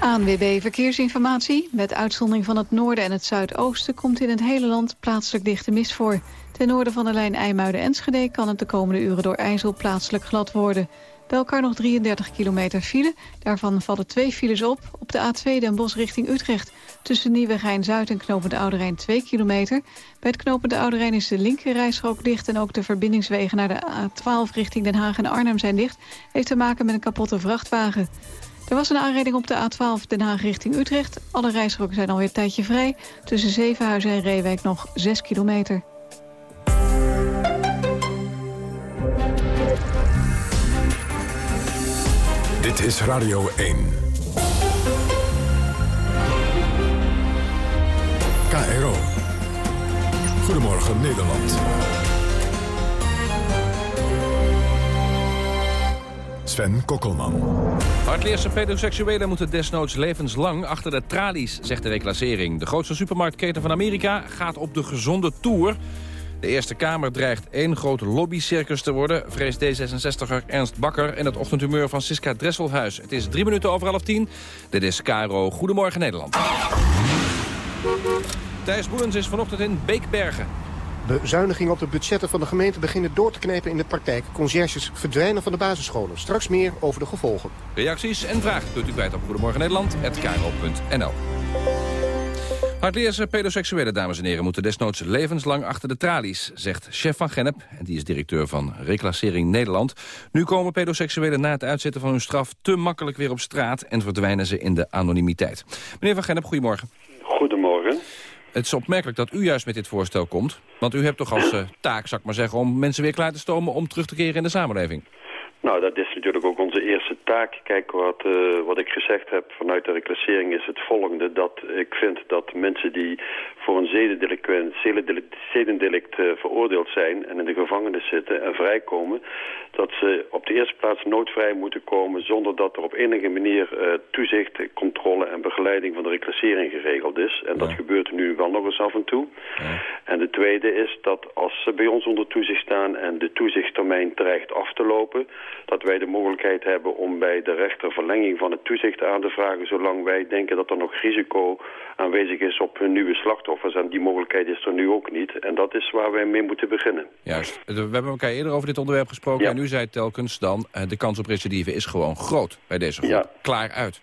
ANWB Verkeersinformatie. Met uitzondering van het noorden en het zuidoosten... komt in het hele land plaatselijk dichte mist voor. Ten noorden van de lijn IJmuiden-Enschede... kan het de komende uren door IJssel plaatselijk glad worden. Bij elkaar nog 33 kilometer file. Daarvan vallen twee files op. Op de A2 Den Bosch richting Utrecht. Tussen Nieuwegein-Zuid en Knopend Oude Rijn 2 kilometer. Bij het Knopend Oude Rijn is de linkerrijstrook dicht... en ook de verbindingswegen naar de A12 richting Den Haag en Arnhem zijn dicht. Heeft te maken met een kapotte vrachtwagen. Er was een aanrijding op de A12 Den Haag richting Utrecht. Alle rijstroken zijn alweer een tijdje vrij. Tussen Zevenhuizen en Reewijk nog 6 kilometer. Dit is Radio 1. KRO. Goedemorgen Nederland. Sven Kokkelman. Hardleerse pedoseksuelen moeten desnoods levenslang achter de tralies, zegt de reclassering. De grootste supermarktketen van Amerika gaat op de gezonde tour... De Eerste Kamer dreigt één groot lobbycircus te worden... vreest D66er Ernst Bakker en het ochtendhumeur van Siska Dresselhuis. Het is drie minuten over half tien. Dit is Caro. Goedemorgen Nederland. Thijs Boelens is vanochtend in Beekbergen. Bezuinigingen op de budgetten van de gemeente beginnen door te knijpen in de praktijk. Conciërges verdwijnen van de basisscholen. Straks meer over de gevolgen. Reacties en vragen kunt u kwijt op Goedemorgen Nederland@karo.nl. Hardleerse pedoseksuele dames en heren moeten desnoods levenslang achter de tralies, zegt chef van Gennep. En die is directeur van Reclassering Nederland. Nu komen pedoseksuelen na het uitzetten van hun straf te makkelijk weer op straat en verdwijnen ze in de anonimiteit. Meneer van Gennep, goedemorgen. Goedemorgen. Het is opmerkelijk dat u juist met dit voorstel komt. Want u hebt toch als uh, taak, zal ik maar zeggen, om mensen weer klaar te stomen om terug te keren in de samenleving. Nou, dat is natuurlijk ook onze eerste taak. Kijk, wat, uh, wat ik gezegd heb vanuit de reclassering is het volgende. Dat ik vind dat mensen die voor een zedendelict, zedendelict uh, veroordeeld zijn... en in de gevangenis zitten en vrijkomen... dat ze op de eerste plaats nooit vrij moeten komen... zonder dat er op enige manier uh, toezicht, controle en begeleiding begeleiding van de reclassering geregeld is. En dat gebeurt nu wel nog eens af en toe. En de tweede is dat als ze bij ons onder toezicht staan en de toezichttermijn dreigt af te lopen, dat wij de mogelijkheid hebben om bij de rechter verlenging van het toezicht aan te vragen, zolang wij denken dat er nog risico aanwezig is op hun nieuwe slachtoffers. En die mogelijkheid is er nu ook niet. En dat is waar wij mee moeten beginnen. Juist. We hebben elkaar eerder over dit onderwerp gesproken. En u zei telkens dan, eh, de kans op recidive is gewoon groot bij deze groep. Klaar uit.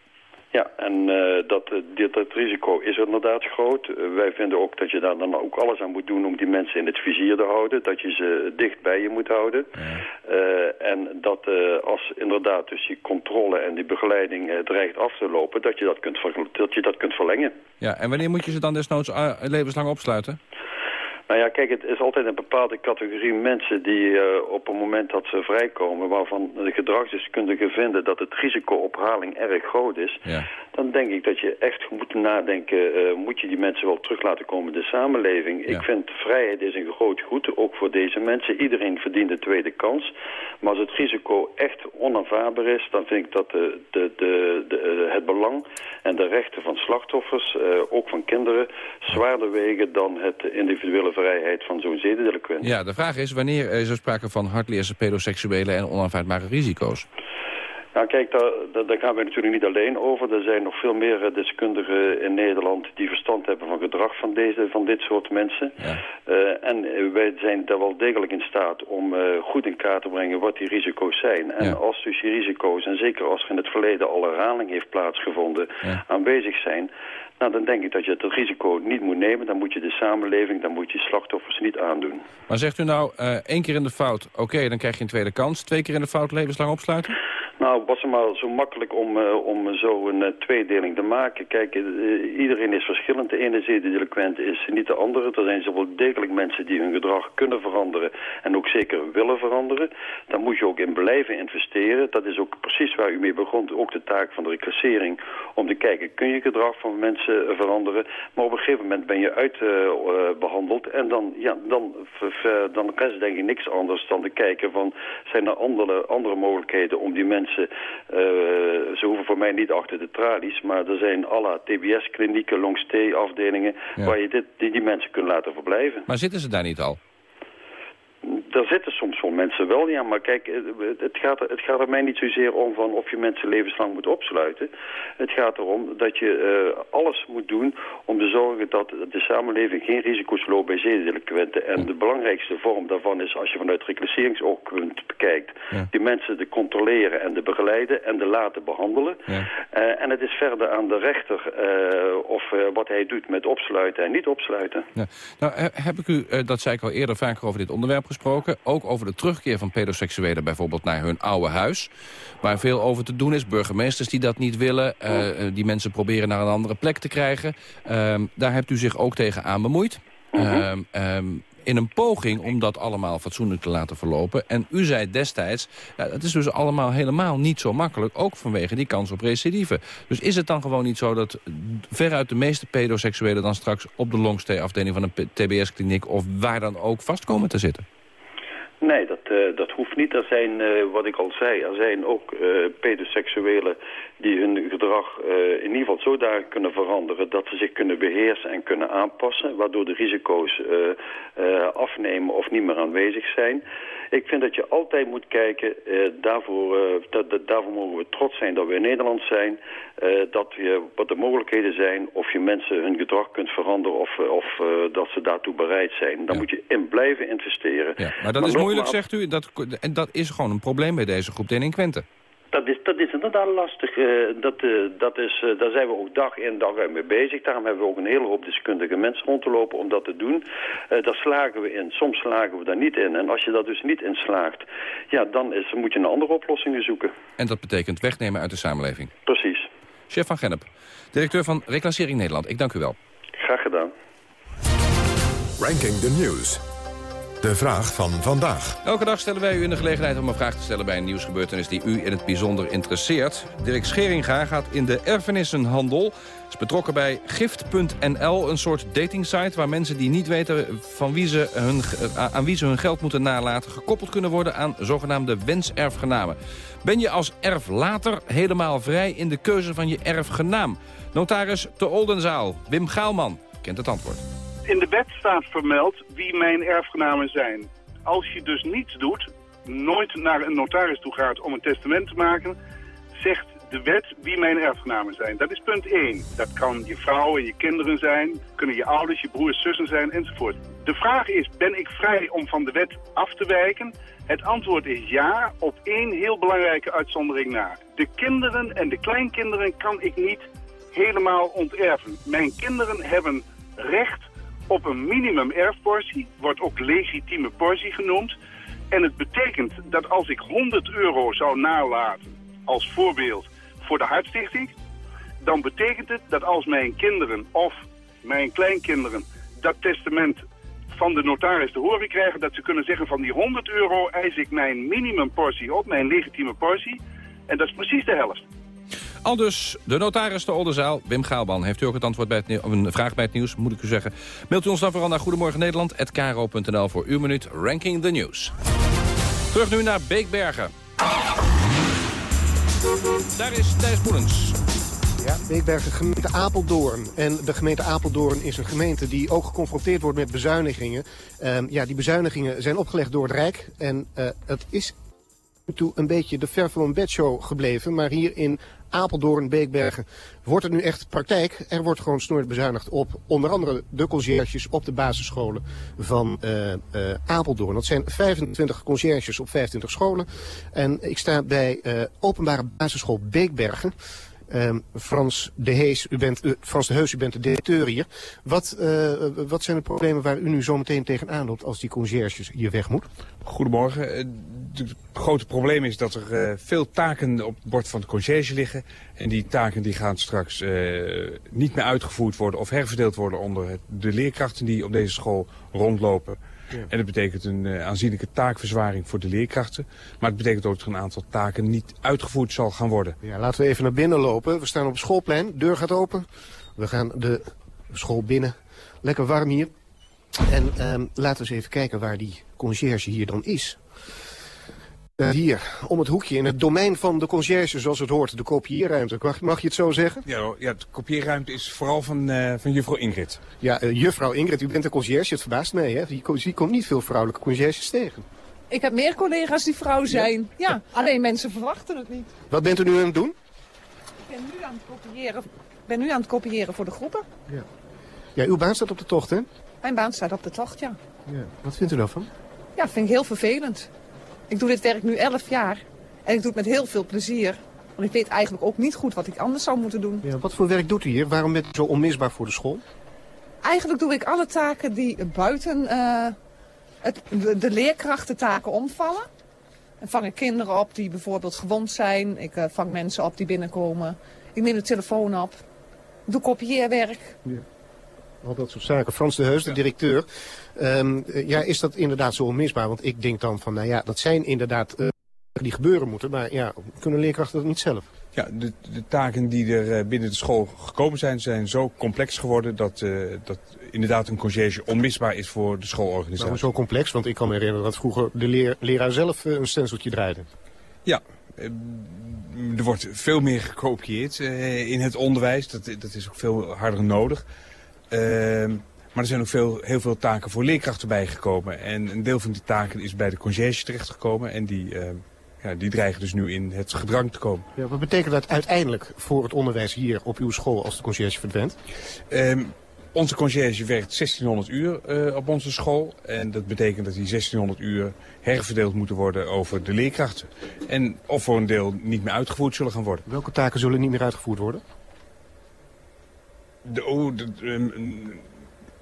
Ja, en uh, dat, uh, dit, dat risico is inderdaad groot. Uh, wij vinden ook dat je daar dan ook alles aan moet doen om die mensen in het vizier te houden. Dat je ze dicht bij je moet houden. en dat als inderdaad dus die controle en die begeleiding dreigt af te lopen, dat je dat, kunt dat je dat kunt verlengen. Ja, en wanneer moet je ze dan desnoods levenslang opsluiten? Nou ja, kijk, het is altijd een bepaalde categorie mensen die uh, op het moment dat ze vrijkomen... waarvan de gedragsdeskundigen vinden dat het risico op haling erg groot is... Ja. Dan denk ik dat je echt moet nadenken... Uh, moet je die mensen wel terug laten komen in de samenleving? Ja. Ik vind vrijheid is een groot goed, ook voor deze mensen. Iedereen verdient een tweede kans. Maar als het risico echt onaanvaardbaar is... dan vind ik dat de, de, de, de het belang en de rechten van slachtoffers... Uh, ook van kinderen, zwaarder wegen dan het individuele vrijheid van zo'n zedendelinquent. Ja, de vraag is wanneer is er sprake van hardleerse pedoseksuele en onaanvaardbare risico's? Nou kijk, daar, gaan we natuurlijk niet alleen over. Er zijn nog veel meer eh, deskundigen in Nederland die verstand hebben van gedrag van, deze, van dit soort mensen. Ja. Uh, en wij zijn daar wel degelijk in staat om uh, goed in kaart te brengen wat die risico's zijn. En ja. als dus die risico's, en zeker als er in het verleden al herhaling heeft plaatsgevonden, ja. aanwezig zijn... Nou, dan denk ik dat je het risico niet moet nemen. Dan moet je de samenleving, dan moet je slachtoffers niet aandoen. Maar zegt u nou, uh, één keer in de fout, oké, dan krijg je een tweede kans. Twee keer in de fout levenslang opsluiten? Nou, was het maar zo makkelijk om, uh, om zo een uh, tweedeling te maken. Kijk, uh, iedereen is verschillend. De ene zedendelinquent is niet de andere. Er zijn zoveel degelijk mensen die hun gedrag kunnen veranderen en ook zeker willen veranderen. Daar moet je ook in blijven investeren. Dat is ook precies waar u mee begon. Ook de taak van de reclassering. Om te kijken, kun je gedrag van mensen veranderen? Maar op een gegeven moment ben je uitbehandeld. en dan, ja, dan, dan rest denk ik niks anders dan te kijken van... zijn er andere, andere mogelijkheden om die mensen mensen, uh, ze hoeven voor mij niet achter de tralies, maar er zijn alle TBS-klinieken, long-stay-afdelingen, ja. waar je dit, die, die mensen kunt laten verblijven. Maar zitten ze daar niet al? Daar zitten soms wel mensen wel, ja, maar kijk, het gaat, er, het gaat er mij niet zozeer om van of je mensen levenslang moet opsluiten. Het gaat erom dat je uh, alles moet doen om te zorgen dat de samenleving geen risico's loopt bij zedendelinquenten. En de belangrijkste vorm daarvan is, als je vanuit reclasseringsoogpunt bekijkt, ja. die mensen te controleren en te begeleiden en te laten behandelen. Ja. Uh, en het is verder aan de rechter uh, of wat hij doet met opsluiten en niet opsluiten. Ja. Nou, heb ik u, dat zei ik al eerder vaker over dit onderwerp gesproken. Ook over de terugkeer van pedoseksuelen bijvoorbeeld naar hun oude huis. Waar veel over te doen is. Burgemeesters die dat niet willen. Uh, die mensen proberen naar een andere plek te krijgen. Uh, daar hebt u zich ook tegen aan bemoeid. Uh -huh. um, in een poging om dat allemaal fatsoenlijk te laten verlopen. En u zei destijds, ja, het is dus allemaal helemaal niet zo makkelijk... ook vanwege die kans op recidive. Dus is het dan gewoon niet zo dat veruit de meeste pedoseksuelen... dan straks op de longstay-afdeling van een TBS-kliniek... of waar dan ook vast komen te zitten? Nee, dat, uh, dat hoeft niet. Er zijn, uh, wat ik al zei, er zijn ook uh, pedoseksuelen die hun gedrag in ieder geval zodanig kunnen veranderen dat ze zich kunnen beheersen en kunnen aanpassen, waardoor de risico's afnemen of niet meer aanwezig zijn. Ik vind dat je altijd moet kijken, daarvoor, dat, dat, daarvoor mogen we trots zijn dat we in Nederland zijn, dat we, wat de mogelijkheden zijn, of je mensen hun gedrag kunt veranderen of, of dat ze daartoe bereid zijn. Ja. moet je in blijven investeren. Ja, maar dat maar is moeilijk, zegt u. Dat, en dat is gewoon een probleem bij deze groep delinquenten. Dat is, dat is inderdaad lastig. Uh, dat, uh, dat is, uh, daar zijn we ook dag in dag uit mee bezig. Daarom hebben we ook een hele hoop deskundige mensen rond te lopen om dat te doen. daar slagen we in. Soms slagen we daar niet in. En als je dat dus niet in slaagt, ja, dan is, moet je een andere oplossingen zoeken. En dat betekent wegnemen uit de samenleving. Precies. Chef van Gennep, directeur van Reclassering Nederland. Ik dank u wel. Graag gedaan. Ranking the News. De vraag van vandaag. Elke dag stellen wij u in de gelegenheid om een vraag te stellen... bij een nieuwsgebeurtenis die u in het bijzonder interesseert. Dirk Scheringa gaat in de erfenissenhandel. Is betrokken bij gift.nl, een soort datingsite... waar mensen die niet weten van wie ze hun, aan wie ze hun geld moeten nalaten... gekoppeld kunnen worden aan zogenaamde wenserfgenamen. Ben je als erflater helemaal vrij in de keuze van je erfgenaam? Notaris te Oldenzaal, Wim Gaalman, kent het antwoord. In de wet staat vermeld wie mijn erfgenamen zijn. Als je dus niets doet, nooit naar een notaris toe gaat om een testament te maken... zegt de wet wie mijn erfgenamen zijn. Dat is punt 1. Dat kan je vrouw en je kinderen zijn, kunnen je ouders, je broers, zussen zijn enzovoort. De vraag is, ben ik vrij om van de wet af te wijken? Het antwoord is ja, op één heel belangrijke uitzondering na. De kinderen en de kleinkinderen kan ik niet helemaal onterven. Mijn kinderen hebben recht op een minimum erfportie, wordt ook legitieme portie genoemd. En het betekent dat als ik 100 euro zou nalaten, als voorbeeld voor de Hartstichting, dan betekent het dat als mijn kinderen of mijn kleinkinderen dat testament van de notaris te horen krijgen, dat ze kunnen zeggen van die 100 euro eis ik mijn minimumportie op, mijn legitieme portie. En dat is precies de helft. Al dus de notaris te Oldenzaal, Wim Gaalban. Heeft u ook het antwoord bij een vraag bij het nieuws, moet ik u zeggen. Mailt u ons dan vooral naar Goedemorgen Nederland@kro.nl voor uw minuut Ranking the News. Terug nu naar Beekbergen. Daar is Thijs Boelens. Ja, Beekbergen, gemeente Apeldoorn. En de gemeente Apeldoorn is een gemeente die ook geconfronteerd wordt met bezuinigingen. Um, ja, die bezuinigingen zijn opgelegd door het Rijk. En uh, het is toe een beetje de ver van een bedshow gebleven. Maar hier in Apeldoorn, Beekbergen wordt het nu echt praktijk. Er wordt gewoon snoord bezuinigd op onder andere de conciërges op de basisscholen van uh, uh, Apeldoorn. Dat zijn 25 conciërges op 25 scholen. En ik sta bij uh, openbare basisschool Beekbergen. Uh, Frans de Hees, u bent, uh, Frans de Heus, u bent de directeur hier. Wat, uh, wat zijn de problemen waar u nu zo meteen tegenaan loopt als die conciërges hier weg moet? Goedemorgen. Het grote probleem is dat er veel taken op het bord van de conciërge liggen. En die taken die gaan straks niet meer uitgevoerd worden of herverdeeld worden onder de leerkrachten die op deze school rondlopen. Ja. En dat betekent een uh, aanzienlijke taakverzwaring voor de leerkrachten. Maar het betekent ook dat er een aantal taken niet uitgevoerd zal gaan worden. Ja, laten we even naar binnen lopen. We staan op het schoolplein. De deur gaat open. We gaan de school binnen. Lekker warm hier. En um, laten we eens even kijken waar die conciërge hier dan is. Uh, hier, om het hoekje, in het domein van de conciërge, zoals het hoort, de kopieerruimte. Mag, mag je het zo zeggen? Ja, ja de kopieerruimte is vooral van, uh, van juffrouw Ingrid. Ja, uh, juffrouw Ingrid, u bent een conciërge, het verbaast mij, hè? Je, je komt niet veel vrouwelijke conciërges tegen. Ik heb meer collega's die vrouw zijn. Ja, ja alleen mensen verwachten het niet. Wat bent u nu aan het doen? Ik ben nu aan het kopiëren, ben nu aan het kopiëren voor de groepen. Ja. ja, uw baan staat op de tocht, hè? Mijn baan staat op de tocht, ja. ja. Wat vindt u daarvan? Ja, vind ik heel vervelend. Ik doe dit werk nu 11 jaar en ik doe het met heel veel plezier. Want ik weet eigenlijk ook niet goed wat ik anders zou moeten doen. Ja, wat voor werk doet u hier? Waarom bent u zo onmisbaar voor de school? Eigenlijk doe ik alle taken die buiten uh, het, de, de leerkrachtentaken omvallen. Dan vang ik kinderen op die bijvoorbeeld gewond zijn. Ik uh, vang mensen op die binnenkomen. Ik neem de telefoon op. Ik doe kopieerwerk. Ja. Al dat soort zaken. Frans de Heus, de directeur. Um, ja, is dat inderdaad zo onmisbaar? Want ik denk dan van, nou ja, dat zijn inderdaad uh, die gebeuren moeten. Maar ja, kunnen leerkrachten dat niet zelf? Ja, de, de taken die er uh, binnen de school gekomen zijn, zijn zo complex geworden dat, uh, dat inderdaad een conciërge onmisbaar is voor de schoolorganisatie. Waarom zo complex? Want ik kan me herinneren dat vroeger de leer, leraar zelf een stenciltje draaide. Ja, er wordt veel meer gekopieerd in het onderwijs. Dat, dat is ook veel harder nodig. Uh, maar er zijn ook veel, heel veel taken voor leerkrachten bijgekomen. En een deel van die taken is bij de conciërge terechtgekomen. En die, uh, ja, die dreigen dus nu in het gedrang te komen. Ja, wat betekent dat uiteindelijk voor het onderwijs hier op uw school als de conciërge verdwijnt? Um, onze conciërge werkt 1600 uur uh, op onze school. En dat betekent dat die 1600 uur herverdeeld moeten worden over de leerkrachten. En of voor een deel niet meer uitgevoerd zullen gaan worden. Welke taken zullen niet meer uitgevoerd worden? De, oh, de, um,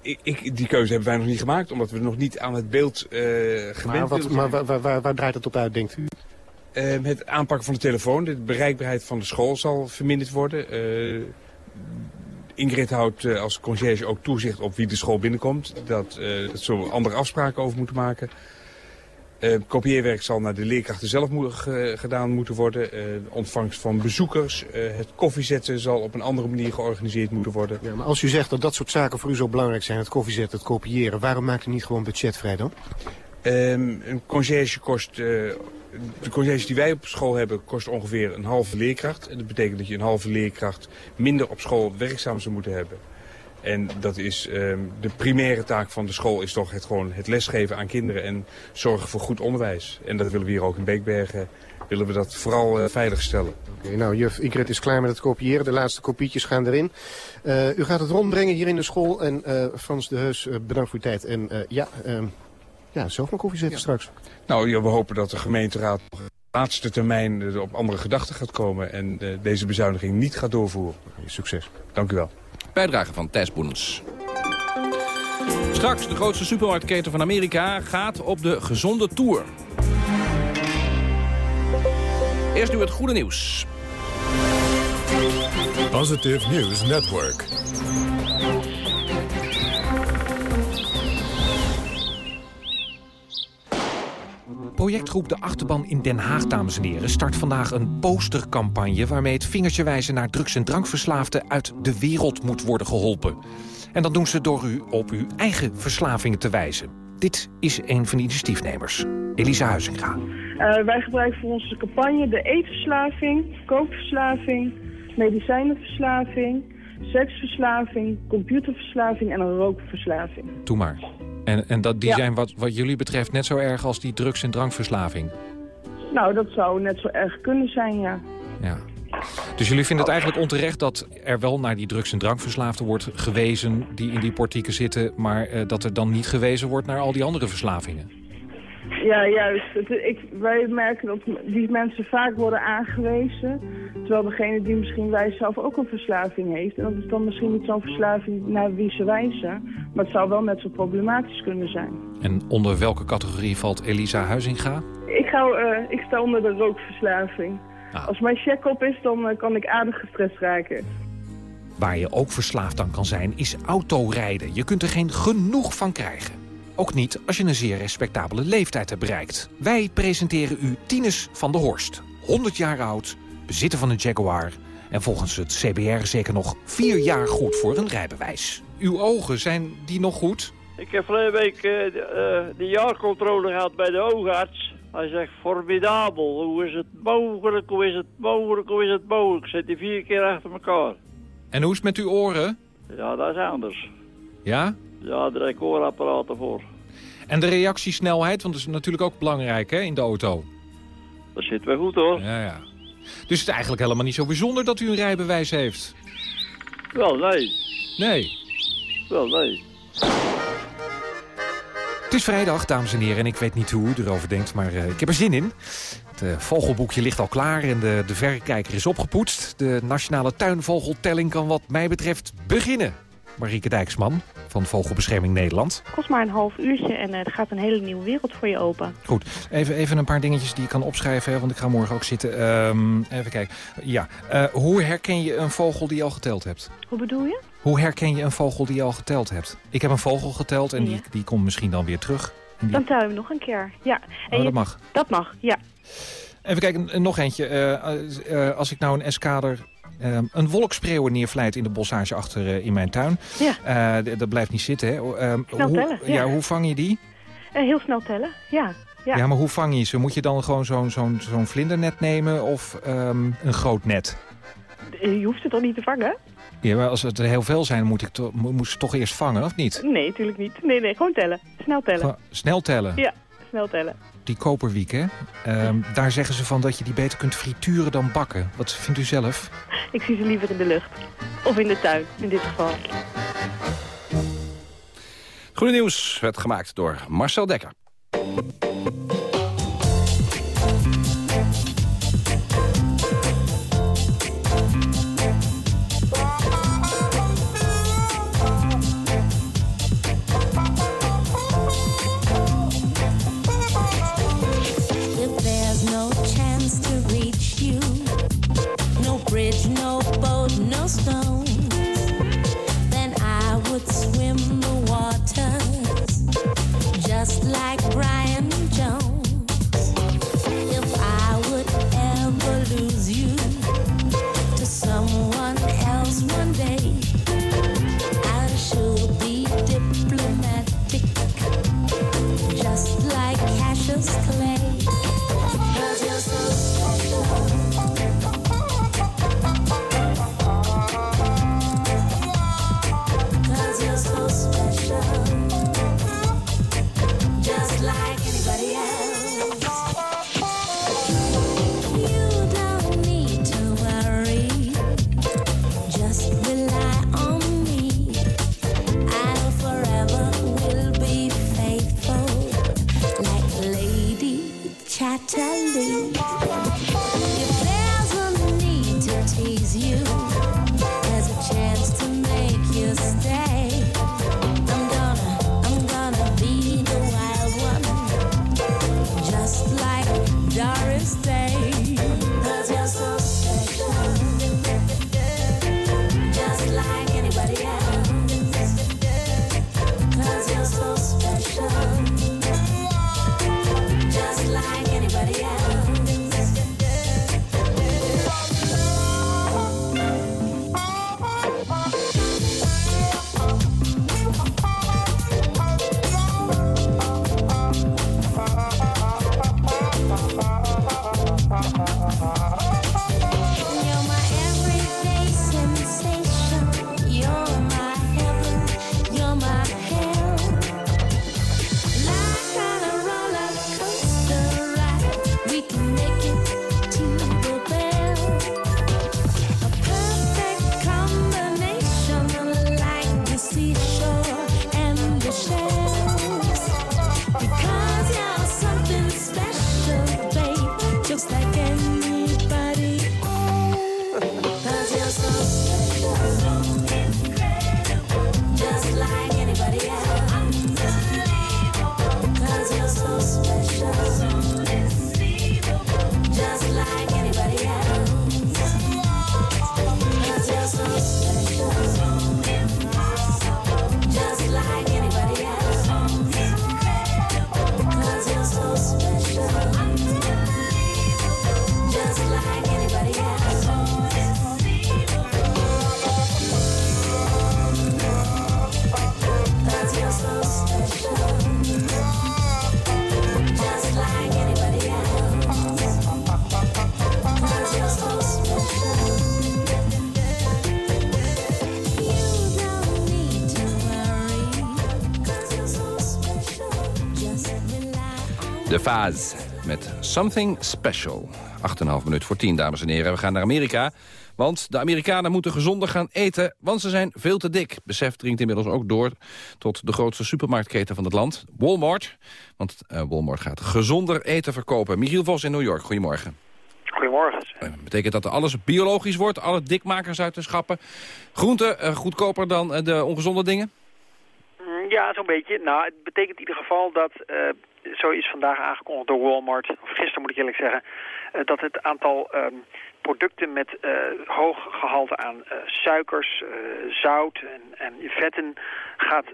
ik, die keuze hebben wij nog niet gemaakt, omdat we nog niet aan het beeld uh, gewend maar wat, Maar waar, waar, waar, draait het op uit, denkt u? Uh, het aanpakken van de telefoon, de bereikbaarheid van de school zal verminderd worden. Uh, Ingrid houdt uh, als conciërge ook toezicht op wie de school binnenkomt. Dat, dat zullen andere afspraken over moeten maken. Uh, kopieerwerk zal naar de leerkrachten zelf gedaan moeten worden. Uh, ontvangst van bezoekers, uh, het koffiezetten zal op een andere manier georganiseerd moeten worden. Ja, maar als u zegt dat dat soort zaken voor u zo belangrijk zijn, het koffiezetten, het kopiëren, waarom maakt u niet gewoon budgetvrij dan? Um, een conciërge kost, de conciërge die wij op school hebben, kost ongeveer een halve leerkracht. En dat betekent dat je een halve leerkracht minder op school werkzaam zou moeten hebben. En dat is um, de primaire taak van de school is toch het, gewoon het lesgeven aan kinderen en zorgen voor goed onderwijs. En dat willen we hier ook in Beekbergen, willen we dat vooral uh, veilig stellen. Oké, okay, nou juf Ingrid is klaar met het kopiëren, de laatste kopietjes gaan erin. Uh, u gaat het rondbrengen hier in de school en uh, Frans de Heus, bedankt voor uw tijd. En ja, ja, zelf maar koffie zetten ja. straks. Nou ja, we hopen dat de gemeenteraad op de laatste termijn op andere gedachten gaat komen en deze bezuiniging niet gaat doorvoeren. Okay, succes. Dank u wel. Bijdrage van Thijs. Straks, de grootste supermarktketen van Amerika gaat op de gezonde tour. Eerst nu het goede nieuws. Positive News Network. Projectgroep De Achterban in Den Haag, dames en heren... start vandaag een postercampagne... waarmee het vingertje wijzen naar drugs- en drankverslaafden... uit de wereld moet worden geholpen. En dat doen ze door u op uw eigen verslavingen te wijzen. Dit is een van de initiatiefnemers, Elisa Huizinga. Uh, wij gebruiken voor onze campagne de eetverslaving, kookverslaving... medicijnenverslaving, seksverslaving, computerverslaving en een rookverslaving. Doe maar. En, en dat, die ja. zijn wat, wat jullie betreft net zo erg als die drugs- en drankverslaving? Nou, dat zou net zo erg kunnen zijn, ja. ja. Dus jullie vinden het eigenlijk onterecht dat er wel naar die drugs- en drankverslaafden wordt gewezen... die in die portieken zitten, maar uh, dat er dan niet gewezen wordt naar al die andere verslavingen? Ja, juist. Het, ik, wij merken dat die mensen vaak worden aangewezen. Terwijl degene die misschien wij zelf ook een verslaving heeft. En dat is dan misschien niet zo'n verslaving naar wie ze wijzen. Maar het zou wel net zo problematisch kunnen zijn. En onder welke categorie valt Elisa Huizinga? Ik, ga, uh, ik sta onder de rookverslaving. Ah. Als mijn check op is, dan uh, kan ik aardig gestrest raken. Waar je ook verslaafd aan kan zijn, is autorijden. Je kunt er geen genoeg van krijgen. Ook niet als je een zeer respectabele leeftijd hebt bereikt. Wij presenteren u Tines van der Horst. 100 jaar oud, bezitter van een Jaguar... en volgens het CBR zeker nog vier jaar goed voor een rijbewijs. Uw ogen, zijn die nog goed? Ik heb vorige week uh, de, uh, de jaarcontrole gehad bij de oogarts. Hij zegt, formidabel. Hoe is het mogelijk, hoe is het mogelijk, hoe is het mogelijk? Zet die vier keer achter elkaar. En hoe is het met uw oren? Ja, dat is anders. Ja? Ja, ik oorapparaten voor. En de reactiesnelheid, want dat is natuurlijk ook belangrijk hè, in de auto. Dat zit wel goed hoor. Ja, ja. Dus het is eigenlijk helemaal niet zo bijzonder dat u een rijbewijs heeft? Wel, nee. Nee? Wel, nee. Het is vrijdag, dames en heren, en ik weet niet hoe u erover denkt, maar uh, ik heb er zin in. Het uh, vogelboekje ligt al klaar en de, de verrekijker is opgepoetst. De nationale tuinvogeltelling kan wat mij betreft beginnen. Marieke Dijksman van Vogelbescherming Nederland. Het kost maar een half uurtje en uh, er gaat een hele nieuwe wereld voor je open. Goed, even, even een paar dingetjes die je kan opschrijven, hè, want ik ga morgen ook zitten. Um, even kijken. Ja, uh, hoe herken je een vogel die je al geteld hebt? Hoe bedoel je? Hoe herken je een vogel die je al geteld hebt? Ik heb een vogel geteld en ja. die, die komt misschien dan weer terug. Die... Dan tel je nog een keer, ja. En oh, dat mag? Dat mag, ja. Even kijken, nog eentje. Uh, als ik nou een eskader Uh, een wolkspreeuwen neervlijt in de bossage achter uh, in mijn tuin. Ja. Uh, dat blijft niet zitten. Hè. snel hoe, tellen. Ja. ja. hoe vang je die? heel snel tellen, ja. ja. Ja, maar hoe vang je ze? Moet je dan gewoon zo'n zo'n zo'n vlindernet nemen of um, een groot net? Je hoeft ze toch niet te vangen? Ja, maar als het er heel veel zijn, moet ik to moet ze toch eerst vangen, of niet? Nee, natuurlijk niet. Nee, nee, gewoon tellen. Snel tellen. Snel tellen? Ja, snel tellen. Die koperwiek, hè? Um, daar zeggen ze van dat je die beter kunt frituren dan bakken. Wat vindt u zelf? Ik zie ze liever in de lucht. Of in de tuin, in dit geval. Goede nieuws werd gemaakt door Marcel Dekker. milestone. Met Something Special. 8,5 minuut voor 10, dames en heren. We gaan naar Amerika. Want de Amerikanen moeten gezonder gaan eten, want ze zijn veel te dik. Besef dringt inmiddels ook door tot de grootste supermarktketen van het land, Walmart. Want eh, Walmart gaat gezonder eten verkopen. Michiel Vos in New York, goedemorgen. Goedemorgen. Eh, betekent dat alles biologisch wordt, alle dikmakers uit de schappen? Groenten eh, goedkoper dan de ongezonde dingen? Mm, Ja, zo'n beetje. Nou, het betekent in ieder geval dat, zo is vandaag aangekondigd door Walmart, of gisteren moet ik eerlijk zeggen, eh, dat het aantal ehm, producten met eh, hoog gehalte aan eh, suikers, zout en, en vetten gaat,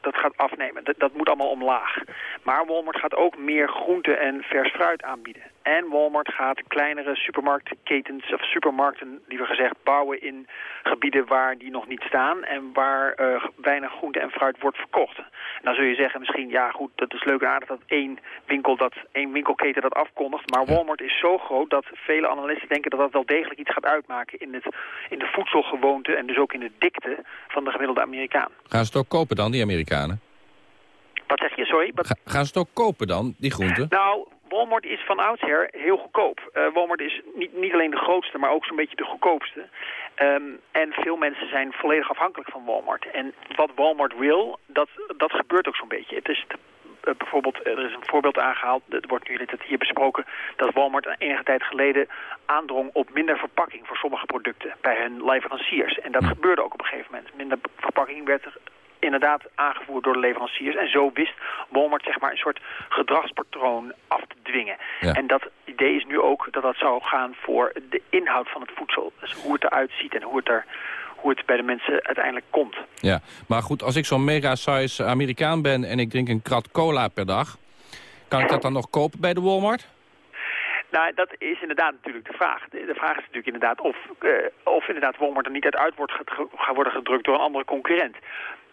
dat gaat afnemen. Dat, dat moet allemaal omlaag. Maar Walmart gaat ook meer groente en vers fruit aanbieden. En Walmart gaat kleinere supermarktketens, of supermarkten liever gezegd, bouwen in gebieden waar die nog niet staan en waar weinig groente en fruit wordt verkocht. Dan zul je zeggen misschien, ja goed, dat is leuk en aardig dat één, winkel dat, één winkelketen dat afkondigt. Maar Walmart is zo groot dat vele analisten denken dat dat wel degelijk iets gaat uitmaken in, het, in de voedselgewoonte en dus ook in de dikte van de gemiddelde Amerikaan. Gaan ze het ook kopen dan, die Amerikanen? Wat zeg je, sorry? Wat- Ga- gaan ze het ook kopen dan, die groenten? Nou, Walmart is van oudsher heel goedkoop. Eh, Walmart is niet, niet alleen de grootste, maar ook zo'n beetje de goedkoopste. Ehm, en veel mensen zijn volledig afhankelijk van Walmart. En wat Walmart wil, dat, dat gebeurt ook zo'n beetje. Het is eh, bijvoorbeeld, er is een voorbeeld aangehaald, het wordt nu het hier besproken, dat Walmart enige tijd geleden aandrong op minder verpakking voor sommige producten bij hun leveranciers. En dat gebeurde ook op een gegeven moment. Minder verpakking werd er inderdaad aangevoerd door de leveranciers. En zo wist Walmart zeg maar een soort gedragspatroon af te dwingen. Ja. En dat idee is nu ook dat dat zou gaan voor de inhoud van het voedsel. Dus hoe het eruit ziet en hoe het, er, hoe het bij de mensen uiteindelijk komt. Ja, maar goed, als ik zo'n mega-size Amerikaan ben en ik drink een krat cola per dag... kan ik dat dan nog kopen bij de Walmart? Nou, dat is inderdaad natuurlijk de vraag. De, vraag is natuurlijk inderdaad of, eh, of inderdaad Walmart er niet uit uit wordt gaat worden gedrukt door een andere concurrent.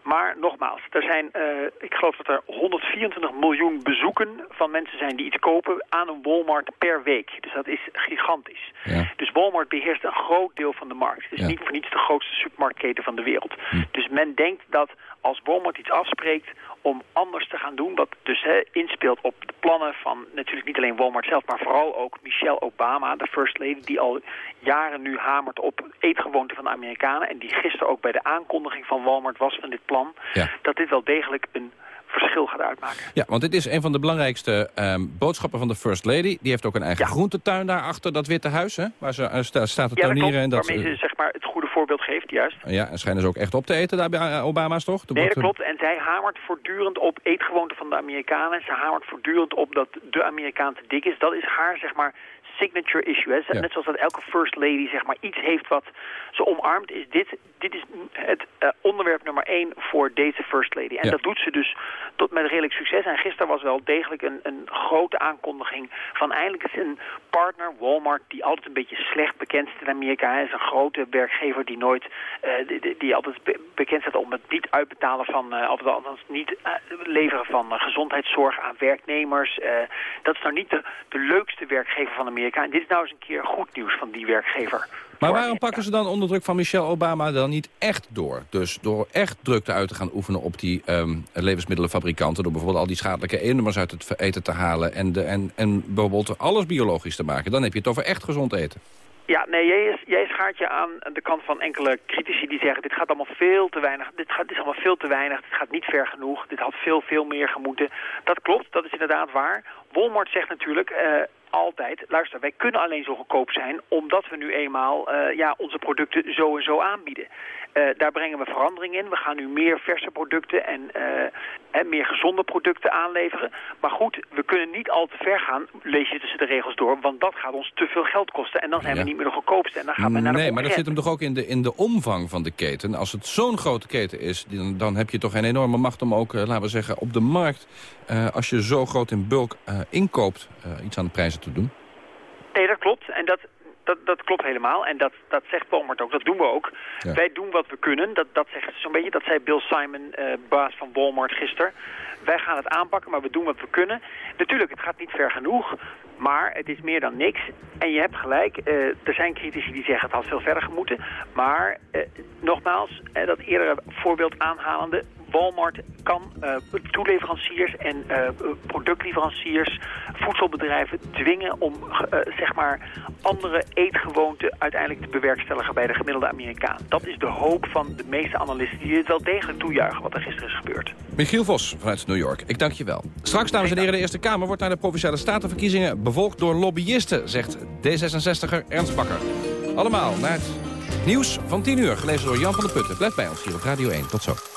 Maar nogmaals, er zijn, eh, ik geloof dat er 124 miljoen bezoeken van mensen zijn die iets kopen aan een Walmart per week. Dus dat is gigantisch. Dus Walmart beheerst een groot deel van de markt. Het is niet voor niets de grootste supermarktketen van de wereld. Dus men denkt dat als Walmart iets afspreekt om anders te gaan doen, wat dus inspeelt op de plannen van natuurlijk niet alleen Walmart zelf, maar vooral ook Michelle Obama, de first lady, die al jaren nu hamert op eetgewoonten van de Amerikanen en die gisteren ook bij de aankondiging van Walmart was van dit plan, Ja. dat dit wel degelijk een verschil gaat uitmaken. Ja, want dit is een van de belangrijkste ehm, boodschappen van de First Lady. Die heeft ook een eigen groentetuin daarachter, dat Witte Huis, hè? Waar ze eh, sta- staat te Ja, dat tuinieren. en dat, waarmee ze zeg maar het goede voorbeeld geeft, juist. eh, ja, en schijnen ze ook echt op te eten daar bij eh, Obama's, toch? Nee, dat eh, klopt. En zij hamert voortdurend op eetgewoonten van de Amerikanen. Ze hamert voortdurend op dat de Amerikaan te dik is. Dat is haar, zeg maar, signature issue. Hè. Ja. Net zoals dat elke first lady, zeg maar, iets heeft wat ze omarmt. Is dit, dit is het eh, onderwerp nummer één voor deze first lady. En Ja. dat doet ze dus tot met redelijk succes. En gisteren was wel degelijk een, een grote aankondiging van eindelijk is een partner, Walmart, die altijd een beetje slecht bekend is in Amerika. Hij is een grote werkgever die nooit, eh, die, die- altijd be- bekend staat om het niet uitbetalen van, eh, of althans niet leveren van gezondheidszorg aan werknemers. Dat is nou niet de, de leukste werkgever van Amerika. En dit is nou eens een keer goed nieuws van die werkgever. Maar waarom pakken ze dan onder druk van Michelle Obama dan niet echt door? Dus door echt drukte uit te gaan oefenen op die ehm, levensmiddelenfabrikanten... door bijvoorbeeld al die schadelijke E-nummers uit het eten te halen... En, de, en, en bijvoorbeeld alles biologisch te maken. Dan heb je het over echt gezond eten. Ja, nee, jij, jij schaart je aan de kant van enkele critici die zeggen... dit gaat allemaal veel te weinig, dit, gaat, dit is allemaal veel te weinig, dit gaat niet ver genoeg... dit had veel, veel meer gemoeten. Dat klopt, dat is inderdaad waar. Walmart zegt natuurlijk eh, altijd... luister, wij kunnen alleen zo goedkoop zijn... omdat we nu eenmaal eh, ja, onze producten zo en zo aanbieden. Eh, daar brengen we verandering in. We gaan nu meer verse producten en, eh, en meer gezonde producten aanleveren. Maar goed, we kunnen niet al te ver gaan, lees je tussen de regels door... want dat gaat ons te veel geld kosten. En dan zijn Ja. we niet meer de goedkoopste. En dan gaat men naar de Nee, maar dat zit hem toch ook in de, in de omvang van de keten. Als het zo'n grote keten is, dan, dan heb je toch een enorme macht om ook, eh, laten we zeggen, op de markt... als je zo groot in bulk inkoopt, iets aan de prijzen te doen. Nee, dat klopt. En dat, dat, dat klopt helemaal. En dat, dat zegt Walmart ook. Dat doen we ook. Ja. Wij doen wat we kunnen. Dat, dat zegt zo'n beetje. Dat zei Bill Simon, eh, baas van Walmart, gisteren. Wij gaan het aanpakken, maar we doen wat we kunnen. Natuurlijk, het gaat niet ver genoeg. Maar het is meer dan niks. En je hebt gelijk. eh, er zijn critici die zeggen het had veel verder gemoeten. Maar eh, nogmaals, dat eerdere voorbeeld aanhalende. Walmart kan eh, toeleveranciers en eh, productleveranciers, voedselbedrijven dwingen om eh, zeg maar andere eetgewoonten uiteindelijk te bewerkstelligen bij de gemiddelde Amerikaan. Dat is de hoop van de meeste analisten die dit wel degelijk toejuichen wat er gisteren is gebeurd. Michiel Vos vanuit New York, ik dank je wel. Straks, dames en heren, de Eerste Kamer wordt naar de Provinciale Statenverkiezingen bevolkt door lobbyisten, zegt D66er Ernst Bakker. Allemaal naar het nieuws van 10 uur, gelezen door Jan van der Putten. Blijf bij ons hier op Radio 1. Tot zo.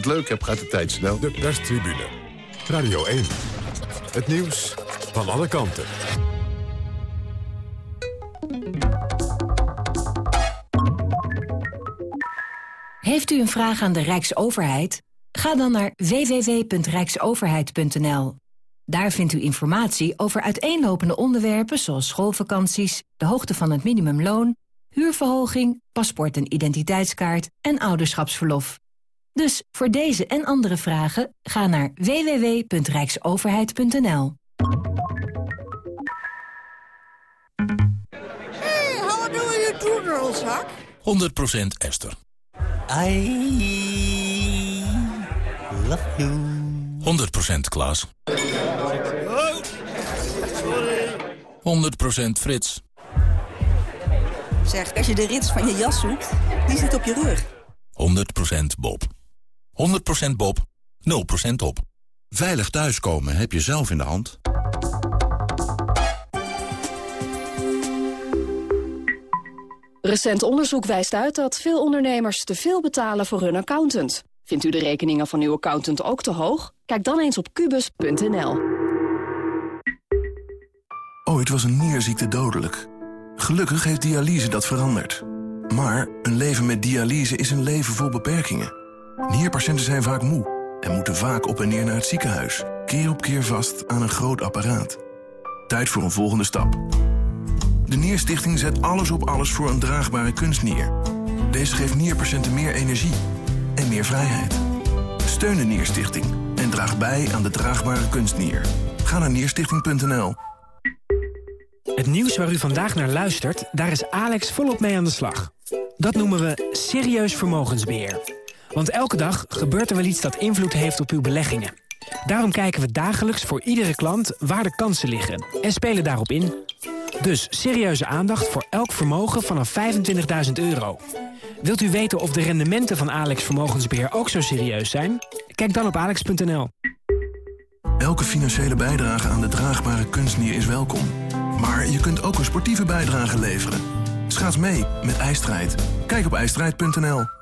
het leuk hebt, gaat de tijd snel. De perstribune. Radio 1. Het nieuws van alle kanten. Heeft u een vraag aan de Rijksoverheid? Ga dan naar www.rijksoverheid.nl. Daar vindt u informatie over uiteenlopende onderwerpen zoals schoolvakanties, de hoogte van het minimumloon, huurverhoging, paspoort en identiteitskaart en ouderschapsverlof. Dus voor deze en andere vragen ga naar www.rijksoverheid.nl. Hey, how do you do, girls, huh? 100% Esther. I love you. 100% Klaas. 100% Frits. Zeg, als je de rits van je jas zoekt, die zit op je rug. 100% Bob. 100% Bob, 0% op. Veilig thuiskomen heb je zelf in de hand. Recent onderzoek wijst uit dat veel ondernemers te veel betalen voor hun accountant. Vindt u de rekeningen van uw accountant ook te hoog? Kijk dan eens op kubus.nl. Ooit was een nierziekte dodelijk. Gelukkig heeft dialyse dat veranderd. Maar een leven met dialyse is een leven vol beperkingen. Nierpatiënten zijn vaak moe en moeten vaak op en neer naar het ziekenhuis. Keer op keer vast aan een groot apparaat. Tijd voor een volgende stap. De Nierstichting zet alles op alles voor een draagbare kunstnier. Deze geeft nierpatiënten meer energie en meer vrijheid. Steun de Nierstichting en draag bij aan de draagbare kunstnier. Ga naar nierstichting.nl. Het nieuws waar u vandaag naar luistert, daar is Alex volop mee aan de slag. Dat noemen we serieus vermogensbeheer. Want elke dag gebeurt er wel iets dat invloed heeft op uw beleggingen. Daarom kijken we dagelijks voor iedere klant waar de kansen liggen en spelen daarop in. Dus serieuze aandacht voor elk vermogen vanaf 25.000 euro. Wilt u weten of de rendementen van Alex Vermogensbeheer ook zo serieus zijn? Kijk dan op alex.nl. Elke financiële bijdrage aan de draagbare kunstnier is welkom. Maar je kunt ook een sportieve bijdrage leveren. Schaats mee met IJstrijd. Kijk op ijstrijd.nl.